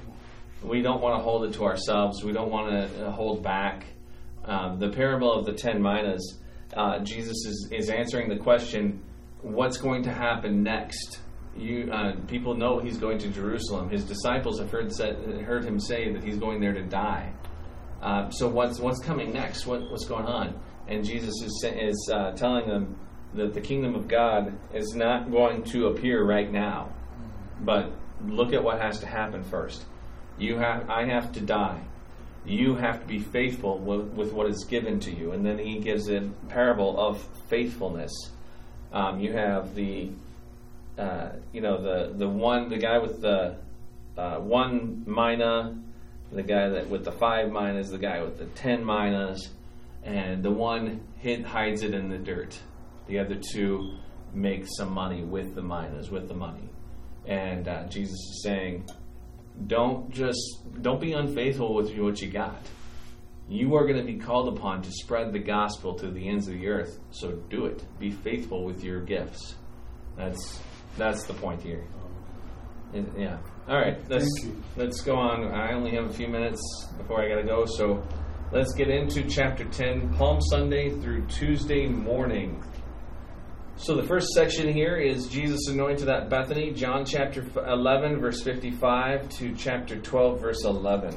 We don't want to hold it to ourselves. We don't want to hold back. Um, the parable of the ten minas, uh, Jesus is, is answering the question, what's going to happen next? You, uh, people know he's going to Jerusalem. His disciples have heard, said, heard him say that he's going there to die. Uh, so what's what's coming next? What, what's going on? And Jesus is is uh, telling them that the kingdom of God is not going to appear right now, but look at what has to happen first. You have I have to die. You have to be faithful with, with what is given to you. And then he gives a parable of faithfulness. Um, you have the uh, you know the the one the guy with the uh, one mina the guy that with the five minas, the guy with the ten minas, and the one hid, hides it in the dirt. The other two make some money with the minas, with the money. And uh, Jesus is saying, don't just don't be unfaithful with what you got. You are going to be called upon to spread the gospel to the ends of the earth. So do it. Be faithful with your gifts. That's that's the point here. It- yeah. All right. Let's let's go on. I only have a few minutes before I got to go, so let's get into chapter 10, Palm Sunday through Tuesday morning. So the first section here is Jesus anointed at Bethany, John chapter 11 verse 55 to chapter 12 verse 11.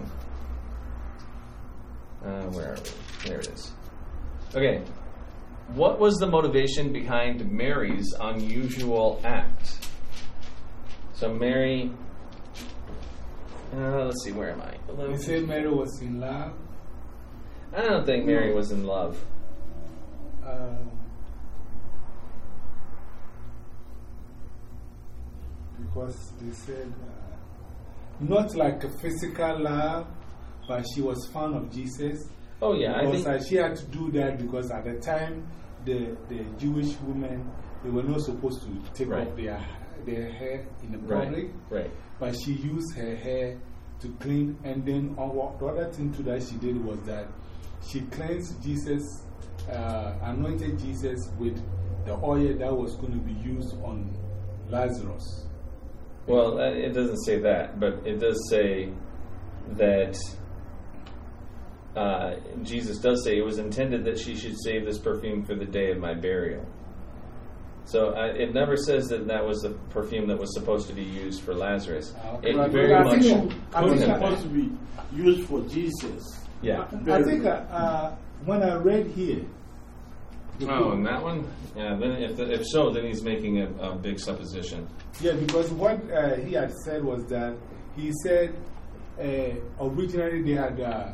Uh, where are we? There it is. Okay. What was the motivation behind Mary's unusual act? So Mary uh, let's see, where am I? They said Mary was in love. I don't think Mary was in love. Um, because they said uh, not like a physical love, but she was fond of Jesus. Oh yeah, I Because think uh, she had to do that because at the time, the, the Jewish women, they were not supposed to take Right. off their, their hair in the public. right. But she used her hair to clean. And then what, the other thing too that she did was that she cleansed Jesus, uh, anointed Jesus with the oil that was going to be used on Lazarus. Well, uh, it doesn't say that, but it does say that uh, Jesus does say it was intended that she should save this perfume for the day of my burial. So uh, it never says that that was the perfume that was supposed to be used for Lazarus. Ah, It But very I much think, I think have supposed to be used for Jesus. Yeah. I think uh, uh, when I read here, the Oh, and that one? Yeah. Then if if so, then he's making a, a big supposition. Yeah, because what uh, he had said was that he said uh, originally they had, uh,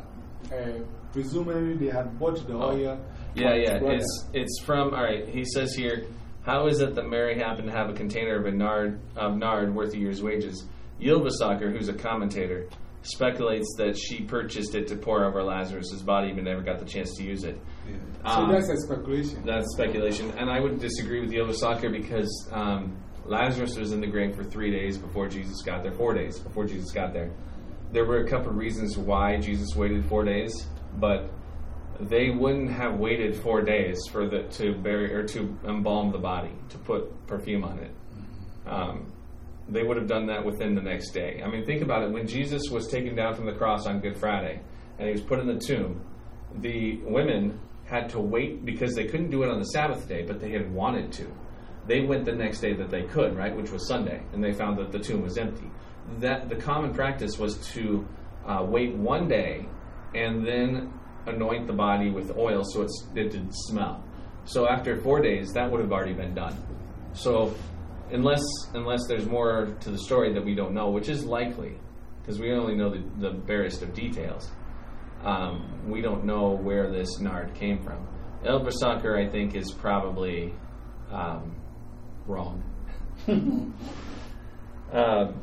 presumably they had bought the Oh. oil. Yeah, yeah. brother. It's it's from all right. He says here, how is it that Mary happened to have a container of a nard of nard worth a year's wages? Ylvisaker, who's a commentator, speculates that she purchased it to pour over Lazarus's body, but never got the chance to use it. Yeah. So Um, that's a speculation. That's speculation, and I would disagree with Ylvisaker because um, Lazarus was in the grave for three days before Jesus got there. Four days before Jesus got there. There were a couple of reasons why Jesus waited four days, but they wouldn't have waited four days for the to bury or to embalm the body to put perfume on it. Um, they would have done that within the next day. I mean, think about it. When Jesus was taken down from the cross on Good Friday and he was put in the tomb, the women had to wait because they couldn't do it on the Sabbath day, but they had wanted to. They went the next day that they could, right, which was Sunday, and they found that the tomb was empty. That the common practice was to uh, wait one day and then anoint the body with oil so it didn't smell. So after four days, that would have already been done. So unless unless there's more to the story that we don't know, which is likely, because we only know the, the barest of details. Um, we don't know where this nard came from. Ylvisaker, I think, is probably um, wrong. um, all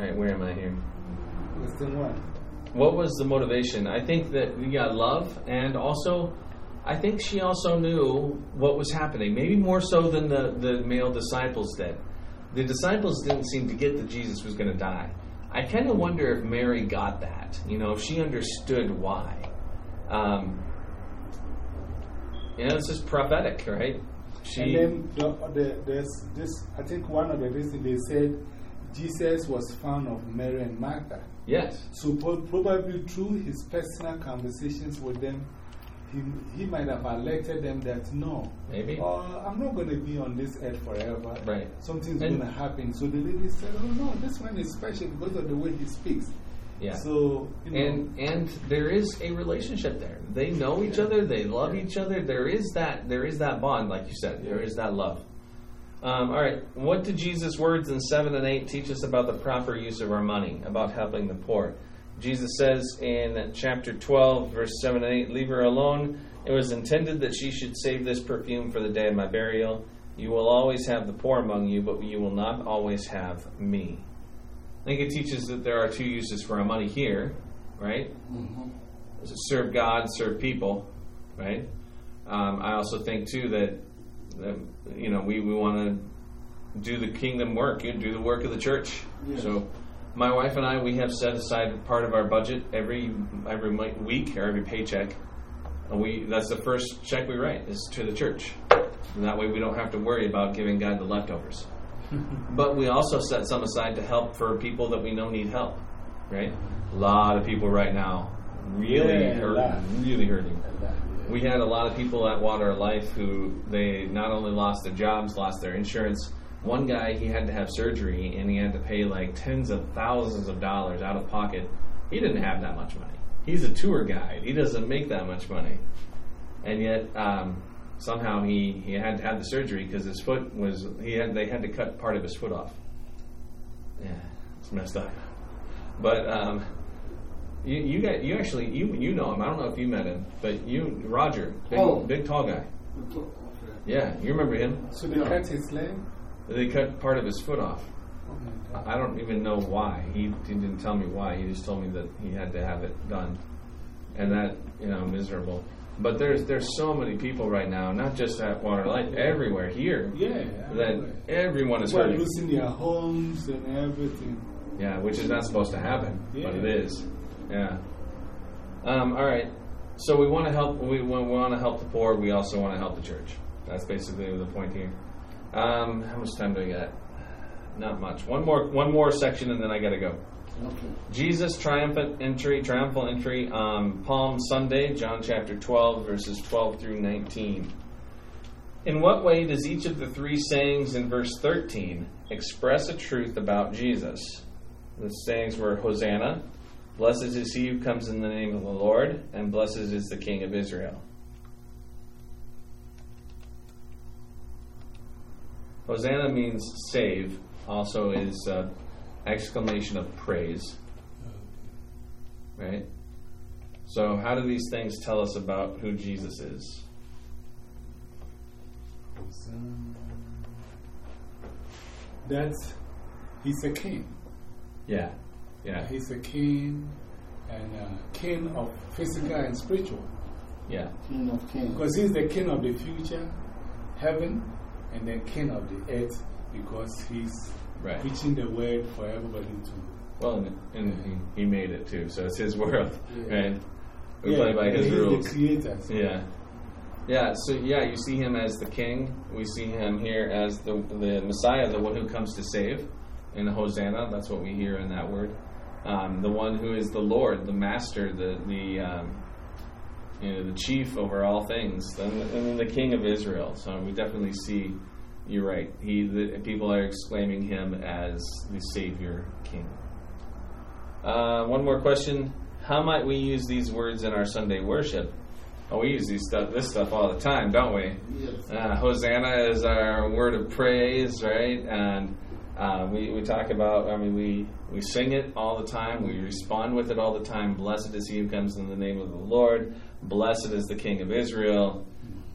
right, where am I here? Question one. What was the motivation? I think that we got love, and also, I think she also knew what was happening. Maybe more so than the, the male disciples did. The disciples didn't seem to get that Jesus was going to die. I kind of wonder if Mary got that. You know, if she understood why. Um, you know, it's just prophetic, right? She. And then the, the, there's this, I think one of the reasons they said Jesus was found of Mary and Martha. Yes. So, probably through his personal conversations with them, he, he might have alerted them that no, Maybe. uh, I'm not going to be on this earth forever. Right. Something's going to happen. So the lady said, Oh, no, this one is special because of the way he speaks. Yeah. So, you know, and and there is a relationship there. They know each other. They love each other. There is that there is that bond, like you said. There is that love. Um, all right. What did Jesus' words in seven and eight teach us about the proper use of our money, about helping the poor? Jesus says in chapter twelve, verse seven and eight, "Leave her alone. It was intended that she should save this perfume for the day of my burial. You will always have the poor among you, but you will not always have me." I think it teaches that there are two uses for our money here, right? Mhm. serve God, serve people, right? Um, I also think too that, that you know we, we want to do the kingdom work, you do the work of the church. Yes. So, my wife and I we have set aside part of our budget every every week or every paycheck. And we that's the first check we write is to the church, and that way we don't have to worry about giving God the leftovers. but we also set some aside to help for people that we know need help, right? A lot of people right now really Yeah, hurting, really hurting. like that, yeah. We had a lot of people at Water Life who they not only lost their jobs, lost their insurance. One guy he had to have surgery and he had to pay like tens of thousands of dollars out of pocket. He didn't have that much money. He's a tour guide. He doesn't make that much money, and yet um, somehow he, he had to have the surgery because his foot was he had they had to cut part of his foot off. Yeah, it's messed up. But um, you you got you actually you you know him. I don't know if you met him, but you Roger, big, Oh. big tall guy. Yeah, you remember him? So they cut his leg? They cut part of his foot off. I don't even know why. He, he didn't tell me why. He just told me that he had to have it done, and that you know miserable. But there's there's so many people right now, not just at Water Life, everywhere here, Yeah. that everywhere. everyone is hurting. losing their homes and everything. Yeah, which is not supposed to happen, but it is. Yeah. Um, all right. So we want to help. We, we want to help the poor. We also want to help the church. That's basically the point here. Um, how much time do I got? Not much. One more. One more section, and then I got to go. Okay. Jesus' triumphant entry, triumphal entry on Palm Sunday, John chapter 12, verses 12 through 19. In what way does each of the three sayings in verse 13 express a truth about Jesus? The sayings were Hosanna, blessed is he who comes in the name of the Lord, and blessed is the King of Israel. Hosanna means save, also is uh, exclamation of praise right? So, how do these things tell us about who Jesus is? That's, he's a king. Yeah, yeah, He's a king and uh, king of physical and spiritual. yeah, King of Kings. Because he's the king of the future, heaven, and then king of the earth because he's right. preaching the word for everybody to. Well, and, and he, he made it too, so it's his world, Yeah. right? We play by his rules. creator. so- Yeah. Yeah, so yeah, you see him as the king. We see him here as the, the Messiah, the one who comes to save. In Hosanna, that's what we hear in that word. Um, the one who is the Lord, the Master, the the um, you know the chief over all things, and, and then the King of Israel. So we definitely see. You're right. He the, people are exclaiming him as the Savior King. Uh, one more question: How might we use these words in our Sunday worship? Oh, we use these stuff, this stuff all the time, don't we? Yes. Uh, Hosanna is our word of praise, right? And uh, we, we talk about, I mean, we, we sing it all the time. We respond with it all the time. Blessed is he who comes in the name of the Lord. Blessed is the King of Israel.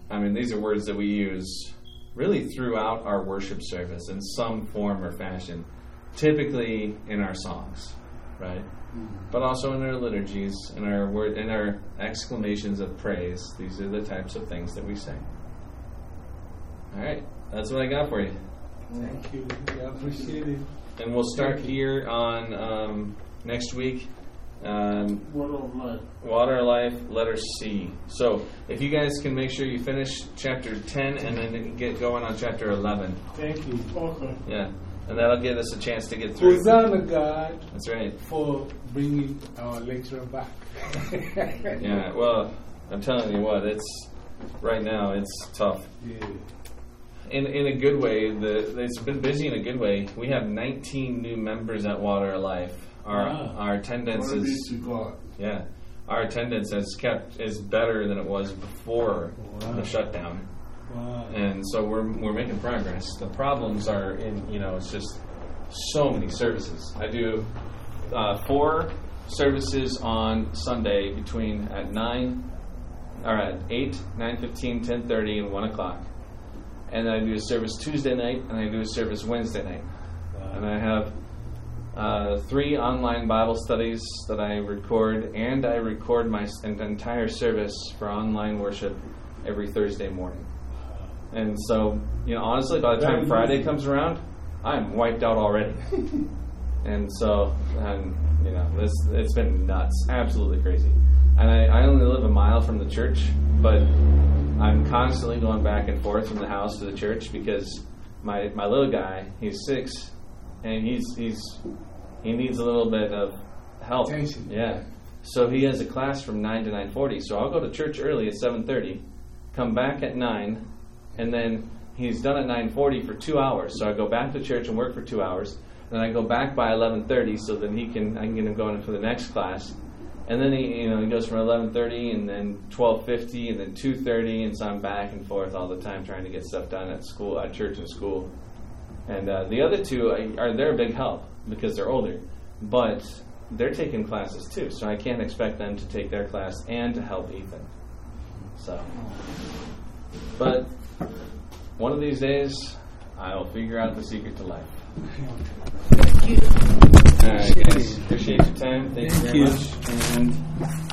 I mean, these are words that we use really throughout our worship service in some form or fashion, typically in our songs, right? But also in our liturgies, in our word, in our exclamations of praise. These are the types of things that we say. All right, that's what I got for you, Thank you. I appreciate it. and we'll start here on um, next week. Um, Word of life. Water Life, letter C. So, if you guys can make sure you finish chapter 10 and then get going on chapter 11. Thank you. Okay. Yeah. and that'll give us a chance to get through. Hosanna, God, That's right. for bringing our lecturer back. Yeah. Well, I'm telling you what, it's right now it's tough. Yeah. In in a good way, the it's been busy in a good way. We have 19 new members at Water Alive. Our Wow. our attendance Glory is yeah, our attendance has kept is better than it was before Wow. the shutdown. Wow. and so we're we're making progress. The problems are in you know it's just so many services. I do uh, four services on Sunday between at nine or at eight, nine fifteen, ten thirty, and one o'clock. And then I do a service Tuesday night, and I do a service Wednesday night. And I have uh, three online Bible studies that I record, and I record my an entire service for online worship every Thursday morning. And so, you know, honestly, by the time Friday comes around, I'm wiped out already. and so, and you know, this it's been nuts, absolutely crazy. And I, I only live a mile from the church, but I'm constantly going back and forth from the house to the church because my my little guy, he's six, and he's he's he needs a little bit of help. Attention. Yeah. So he has a class from nine to nine forty. So I'll go to church early at seven thirty, come back at nine, and then he's done at nine forty for two hours. So I go back to church and work for two hours. Then I go back by eleven thirty, so then he can I can get him going for the next class. And then he you know he goes from eleven thirty and then twelve fifty and then two thirty, and so I'm back and forth all the time trying to get stuff done at school, at church and school. And uh, the other two are- they're a big help because they're older, but they're taking classes too, so I can't expect them to take their class and to help Ethan. So, but one of these days, I'll figure out the secret to life. Thank you. All right, guys, appreciate your time. Thank, you very you. much, and